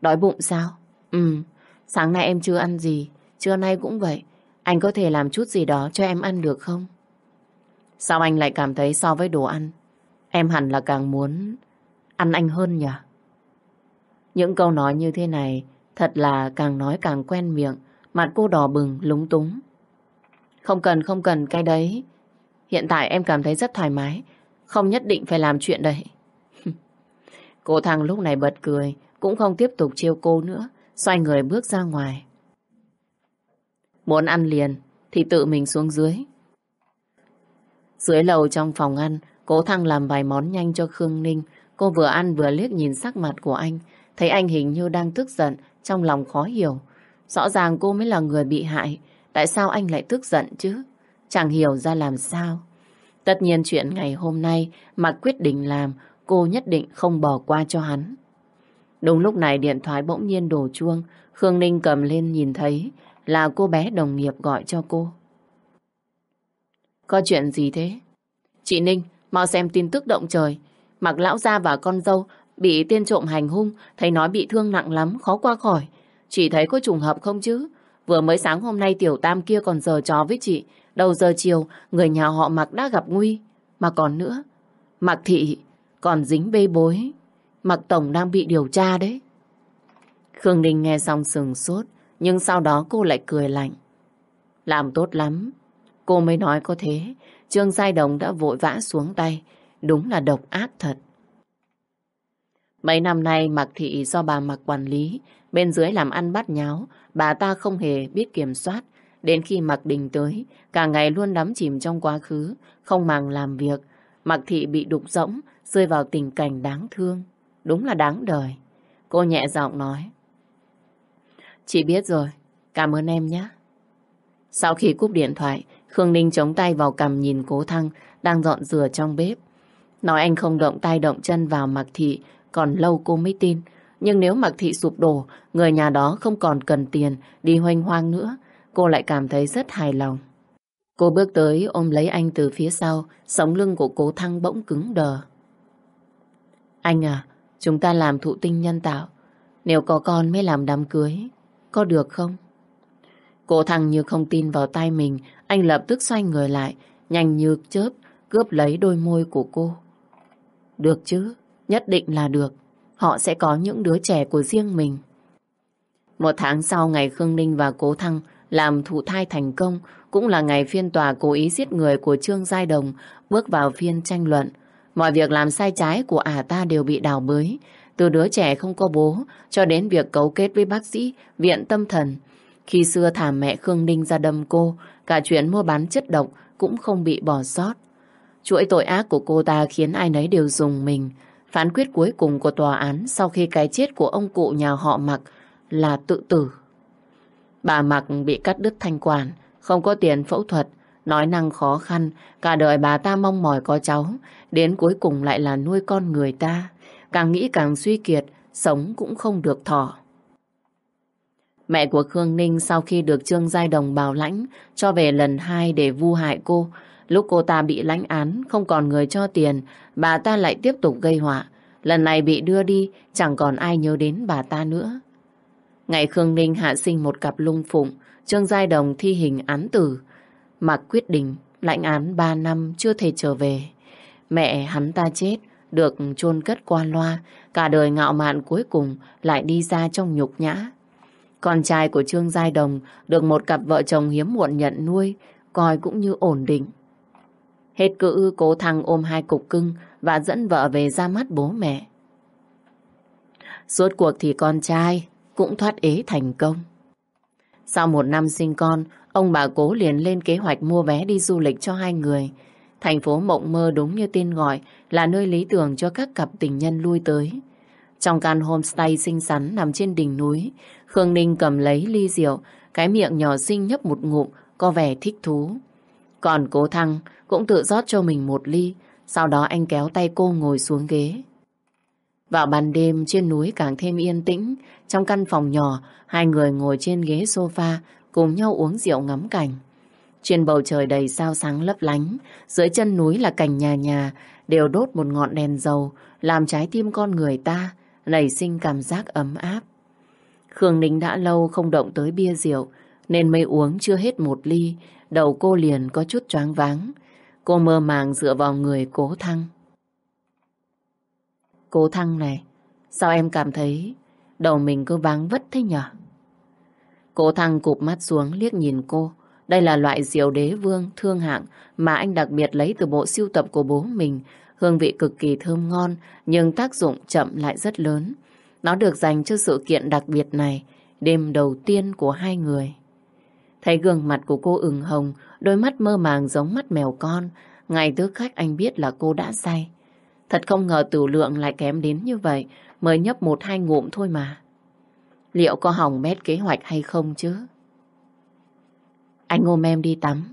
Đói bụng sao? Ừ, sáng nay em chưa ăn gì, trưa nay cũng vậy. Anh có thể làm chút gì đó cho em ăn được không? Sao anh lại cảm thấy so với đồ ăn, em hẳn là càng muốn ăn anh hơn nhỉ? Những câu nói như thế này thật là càng nói càng quen miệng, mặt cô đỏ bừng, lúng túng. Không cần, không cần cái đấy. Hiện tại em cảm thấy rất thoải mái, không nhất định phải làm chuyện đấy. (laughs) cô thằng lúc này bật cười, cũng không tiếp tục chiêu cô nữa, xoay người bước ra ngoài. Muốn ăn liền thì tự mình xuống dưới. Dưới lầu trong phòng ăn, cố thăng làm vài món nhanh cho Khương Ninh. Cô vừa ăn vừa liếc nhìn sắc mặt của anh, thấy anh hình như đang tức giận, trong lòng khó hiểu. Rõ ràng cô mới là người bị hại, tại sao anh lại tức giận chứ? Chẳng hiểu ra làm sao. Tất nhiên chuyện ngày hôm nay mà quyết định làm, cô nhất định không bỏ qua cho hắn. Đúng lúc này điện thoại bỗng nhiên đổ chuông, Khương Ninh cầm lên nhìn thấy là cô bé đồng nghiệp gọi cho cô. Có chuyện gì thế? Chị Ninh, mau xem tin tức động trời. Mặc lão gia và con dâu bị tiên trộm hành hung, thấy nói bị thương nặng lắm, khó qua khỏi. Chị thấy có trùng hợp không chứ? Vừa mới sáng hôm nay tiểu tam kia còn giờ trò với chị. Đầu giờ chiều, người nhà họ Mặc đã gặp nguy. Mà còn nữa, Mặc thị còn dính bê bối. Mặc tổng đang bị điều tra đấy. Khương Ninh nghe xong sừng sốt, nhưng sau đó cô lại cười lạnh. Làm tốt lắm. Cô mới nói có thế. Trương Giai Đồng đã vội vã xuống tay. Đúng là độc ác thật. Mấy năm nay Mạc Thị do bà Mạc quản lý, bên dưới làm ăn bắt nháo, bà ta không hề biết kiểm soát. Đến khi Mạc Đình tới, cả ngày luôn đắm chìm trong quá khứ, không màng làm việc. Mạc Thị bị đục rỗng, rơi vào tình cảnh đáng thương. Đúng là đáng đời. Cô nhẹ giọng nói. Chị biết rồi, cảm ơn em nhé. Sau khi cúp điện thoại, Khương Ninh chống tay vào cầm nhìn cố thăng đang dọn dừa trong bếp. Nói anh không động tay động chân vào Mạc Thị, còn lâu cô mới tin. Nhưng nếu Mạc Thị sụp đổ, người nhà đó không còn cần tiền đi hoanh hoang nữa, cô lại cảm thấy rất hài lòng. Cô bước tới ôm lấy anh từ phía sau, sống lưng của cố thăng bỗng cứng đờ. Anh à, chúng ta làm thụ tinh nhân tạo. Nếu có con mới làm đám cưới, có được không? Cô thăng như không tin vào tay mình, anh lập tức xoay người lại, nhanh như chớp, cướp lấy đôi môi của cô. Được chứ, nhất định là được. Họ sẽ có những đứa trẻ của riêng mình. Một tháng sau ngày Khương Ninh và Cố Thăng làm thụ thai thành công, cũng là ngày phiên tòa cố ý giết người của Trương Giai Đồng bước vào phiên tranh luận. Mọi việc làm sai trái của ả ta đều bị đào bới, từ đứa trẻ không có bố cho đến việc cấu kết với bác sĩ viện tâm thần. Khi xưa thả mẹ Khương Ninh ra đâm cô, cả chuyện mua bán chất độc cũng không bị bỏ sót. Chuỗi tội ác của cô ta khiến ai nấy đều dùng mình. Phán quyết cuối cùng của tòa án sau khi cái chết của ông cụ nhà họ Mặc là tự tử. Bà Mặc bị cắt đứt thanh quản, không có tiền phẫu thuật, nói năng khó khăn, cả đời bà ta mong mỏi có cháu, đến cuối cùng lại là nuôi con người ta. Càng nghĩ càng suy kiệt, sống cũng không được thọ. Mẹ của Khương Ninh sau khi được Trương Giai Đồng bảo lãnh cho về lần hai để vu hại cô, lúc cô ta bị lãnh án không còn người cho tiền, bà ta lại tiếp tục gây họa. Lần này bị đưa đi, chẳng còn ai nhớ đến bà ta nữa. Ngày Khương Ninh hạ sinh một cặp lung phụng, Trương Giai Đồng thi hình án tử. Mặc quyết định lãnh án 3 năm chưa thể trở về. Mẹ hắn ta chết, được chôn cất qua loa, cả đời ngạo mạn cuối cùng lại đi ra trong nhục nhã. Con trai của Trương Giai Đồng được một cặp vợ chồng hiếm muộn nhận nuôi, coi cũng như ổn định. Hết cữ cố thằng ôm hai cục cưng và dẫn vợ về ra mắt bố mẹ. Suốt cuộc thì con trai cũng thoát ế thành công. Sau một năm sinh con, ông bà cố liền lên kế hoạch mua vé đi du lịch cho hai người. Thành phố mộng mơ đúng như tên gọi là nơi lý tưởng cho các cặp tình nhân lui tới. Trong căn homestay xinh xắn nằm trên đỉnh núi, Khương Ninh cầm lấy ly rượu, cái miệng nhỏ xinh nhấp một ngụm, có vẻ thích thú. Còn cố thăng cũng tự rót cho mình một ly, sau đó anh kéo tay cô ngồi xuống ghế. Vào ban đêm trên núi càng thêm yên tĩnh, trong căn phòng nhỏ, hai người ngồi trên ghế sofa cùng nhau uống rượu ngắm cảnh. Trên bầu trời đầy sao sáng lấp lánh, dưới chân núi là cảnh nhà nhà, đều đốt một ngọn đèn dầu, làm trái tim con người ta, nảy sinh cảm giác ấm áp. Khương Ninh đã lâu không động tới bia rượu, nên mới uống chưa hết một ly, đầu cô liền có chút choáng váng. Cô mơ màng dựa vào người cố thăng. Cố thăng này, sao em cảm thấy đầu mình cứ váng vất thế nhở? Cố thăng cụp mắt xuống liếc nhìn cô. Đây là loại rượu đế vương thương hạng mà anh đặc biệt lấy từ bộ siêu tập của bố mình. Hương vị cực kỳ thơm ngon nhưng tác dụng chậm lại rất lớn. Nó được dành cho sự kiện đặc biệt này, đêm đầu tiên của hai người. Thấy gương mặt của cô ửng hồng, đôi mắt mơ màng giống mắt mèo con. Ngày tức khách anh biết là cô đã say. Thật không ngờ tử lượng lại kém đến như vậy, mới nhấp một hai ngụm thôi mà. Liệu có hỏng bét kế hoạch hay không chứ? Anh ôm em đi tắm.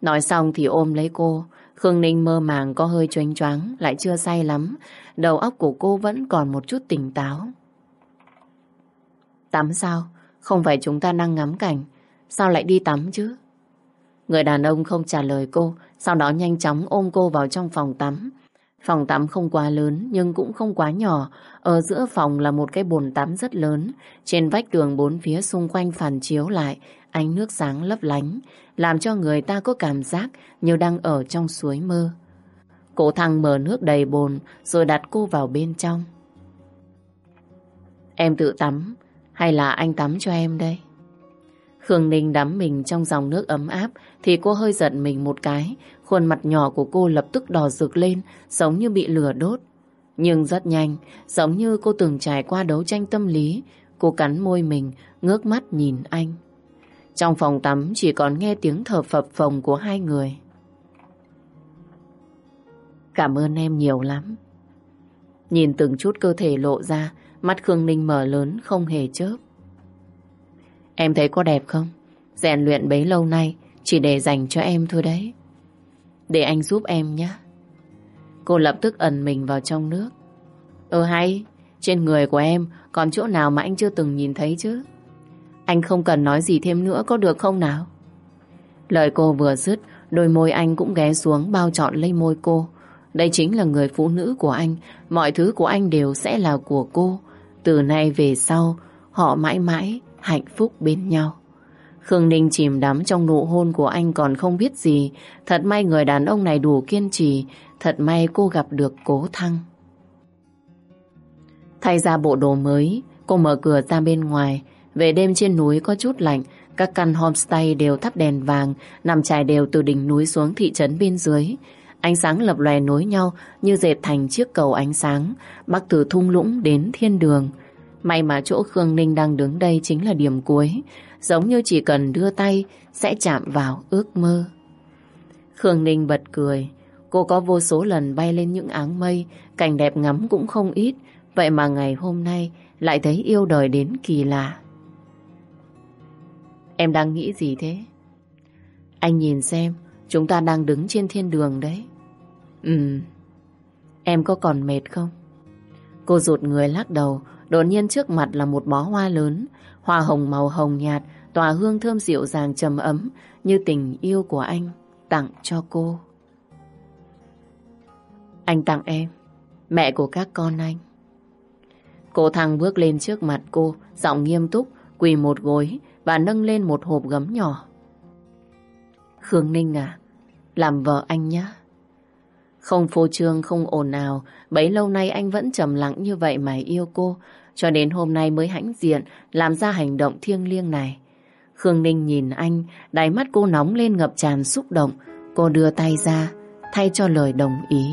Nói xong thì ôm lấy cô. Khương Ninh mơ màng có hơi choáng choáng, lại chưa say lắm. Đầu óc của cô vẫn còn một chút tỉnh táo. Tắm sao? Không phải chúng ta đang ngắm cảnh. Sao lại đi tắm chứ? Người đàn ông không trả lời cô, sau đó nhanh chóng ôm cô vào trong phòng tắm. Phòng tắm không quá lớn nhưng cũng không quá nhỏ. Ở giữa phòng là một cái bồn tắm rất lớn. Trên vách tường bốn phía xung quanh phản chiếu lại ánh nước sáng lấp lánh, làm cho người ta có cảm giác như đang ở trong suối mơ. Cổ thằng mở nước đầy bồn rồi đặt cô vào bên trong. Em tự tắm hay là anh tắm cho em đây? Khương Ninh đắm mình trong dòng nước ấm áp thì cô hơi giận mình một cái. Khuôn mặt nhỏ của cô lập tức đỏ rực lên giống như bị lửa đốt. Nhưng rất nhanh, giống như cô từng trải qua đấu tranh tâm lý, cô cắn môi mình, ngước mắt nhìn anh. Trong phòng tắm chỉ còn nghe tiếng thở phập phồng của hai người. Cảm ơn em nhiều lắm. Nhìn từng chút cơ thể lộ ra, mắt Khương Ninh mở lớn không hề chớp. Em thấy có đẹp không? Rèn luyện bấy lâu nay chỉ để dành cho em thôi đấy. Để anh giúp em nhé. Cô lập tức ẩn mình vào trong nước. Ừ hay, trên người của em còn chỗ nào mà anh chưa từng nhìn thấy chứ? Anh không cần nói gì thêm nữa có được không nào? Lời cô vừa dứt, đôi môi anh cũng ghé xuống bao trọn lấy môi cô. Đây chính là người phụ nữ của anh, mọi thứ của anh đều sẽ là của cô. Từ nay về sau, họ mãi mãi hạnh phúc bên nhau. Khương Ninh chìm đắm trong nụ hôn của anh còn không biết gì. Thật may người đàn ông này đủ kiên trì, thật may cô gặp được cố thăng. Thay ra bộ đồ mới, cô mở cửa ra bên ngoài, về đêm trên núi có chút lạnh, các căn homestay đều thắp đèn vàng, nằm trải đều từ đỉnh núi xuống thị trấn bên dưới. Ánh sáng lập lòe nối nhau như dệt thành chiếc cầu ánh sáng, bắc từ thung lũng đến thiên đường. May mà chỗ Khương Ninh đang đứng đây chính là điểm cuối, giống như chỉ cần đưa tay sẽ chạm vào ước mơ. Khương Ninh bật cười, cô có vô số lần bay lên những áng mây, cảnh đẹp ngắm cũng không ít, vậy mà ngày hôm nay lại thấy yêu đời đến kỳ lạ. Em đang nghĩ gì thế? Anh nhìn xem, chúng ta đang đứng trên thiên đường đấy. Ừ, em có còn mệt không? Cô rụt người lắc đầu, đột nhiên trước mặt là một bó hoa lớn, hoa hồng màu hồng nhạt, tỏa hương thơm dịu dàng trầm ấm như tình yêu của anh tặng cho cô. Anh tặng em, mẹ của các con anh. Cô thằng bước lên trước mặt cô, giọng nghiêm túc, quỳ một gối, và nâng lên một hộp gấm nhỏ. Khương Ninh à, làm vợ anh nhé. Không phô trương, không ồn ào, bấy lâu nay anh vẫn trầm lặng như vậy mà yêu cô, cho đến hôm nay mới hãnh diện làm ra hành động thiêng liêng này. Khương Ninh nhìn anh, đáy mắt cô nóng lên ngập tràn xúc động, cô đưa tay ra, thay cho lời đồng ý.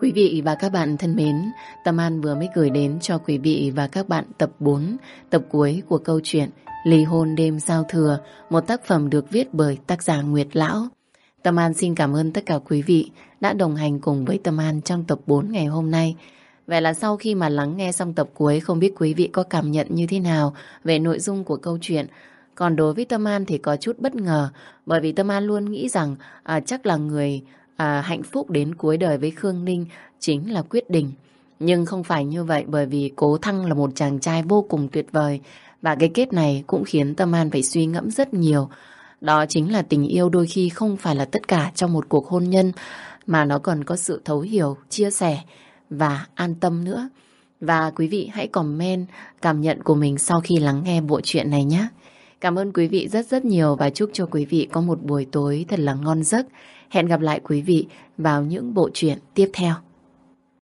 Quý vị và các bạn thân mến, Tâm An vừa mới gửi đến cho quý vị và các bạn tập 4, tập cuối của câu chuyện Ly hôn đêm giao thừa, một tác phẩm được viết bởi tác giả Nguyệt Lão. Tâm An xin cảm ơn tất cả quý vị đã đồng hành cùng với Tâm An trong tập 4 ngày hôm nay. Vậy là sau khi mà lắng nghe xong tập cuối không biết quý vị có cảm nhận như thế nào về nội dung của câu chuyện. Còn đối với Tâm An thì có chút bất ngờ bởi vì Tâm An luôn nghĩ rằng à, chắc là người à, hạnh phúc đến cuối đời với Khương Ninh chính là quyết định. Nhưng không phải như vậy bởi vì Cố Thăng là một chàng trai vô cùng tuyệt vời và cái kết này cũng khiến Tâm An phải suy ngẫm rất nhiều. Đó chính là tình yêu đôi khi không phải là tất cả trong một cuộc hôn nhân mà nó còn có sự thấu hiểu, chia sẻ và an tâm nữa. Và quý vị hãy comment cảm nhận của mình sau khi lắng nghe bộ truyện này nhé. Cảm ơn quý vị rất rất nhiều và chúc cho quý vị có một buổi tối thật là ngon giấc. Hẹn gặp lại quý vị vào những bộ truyện tiếp theo.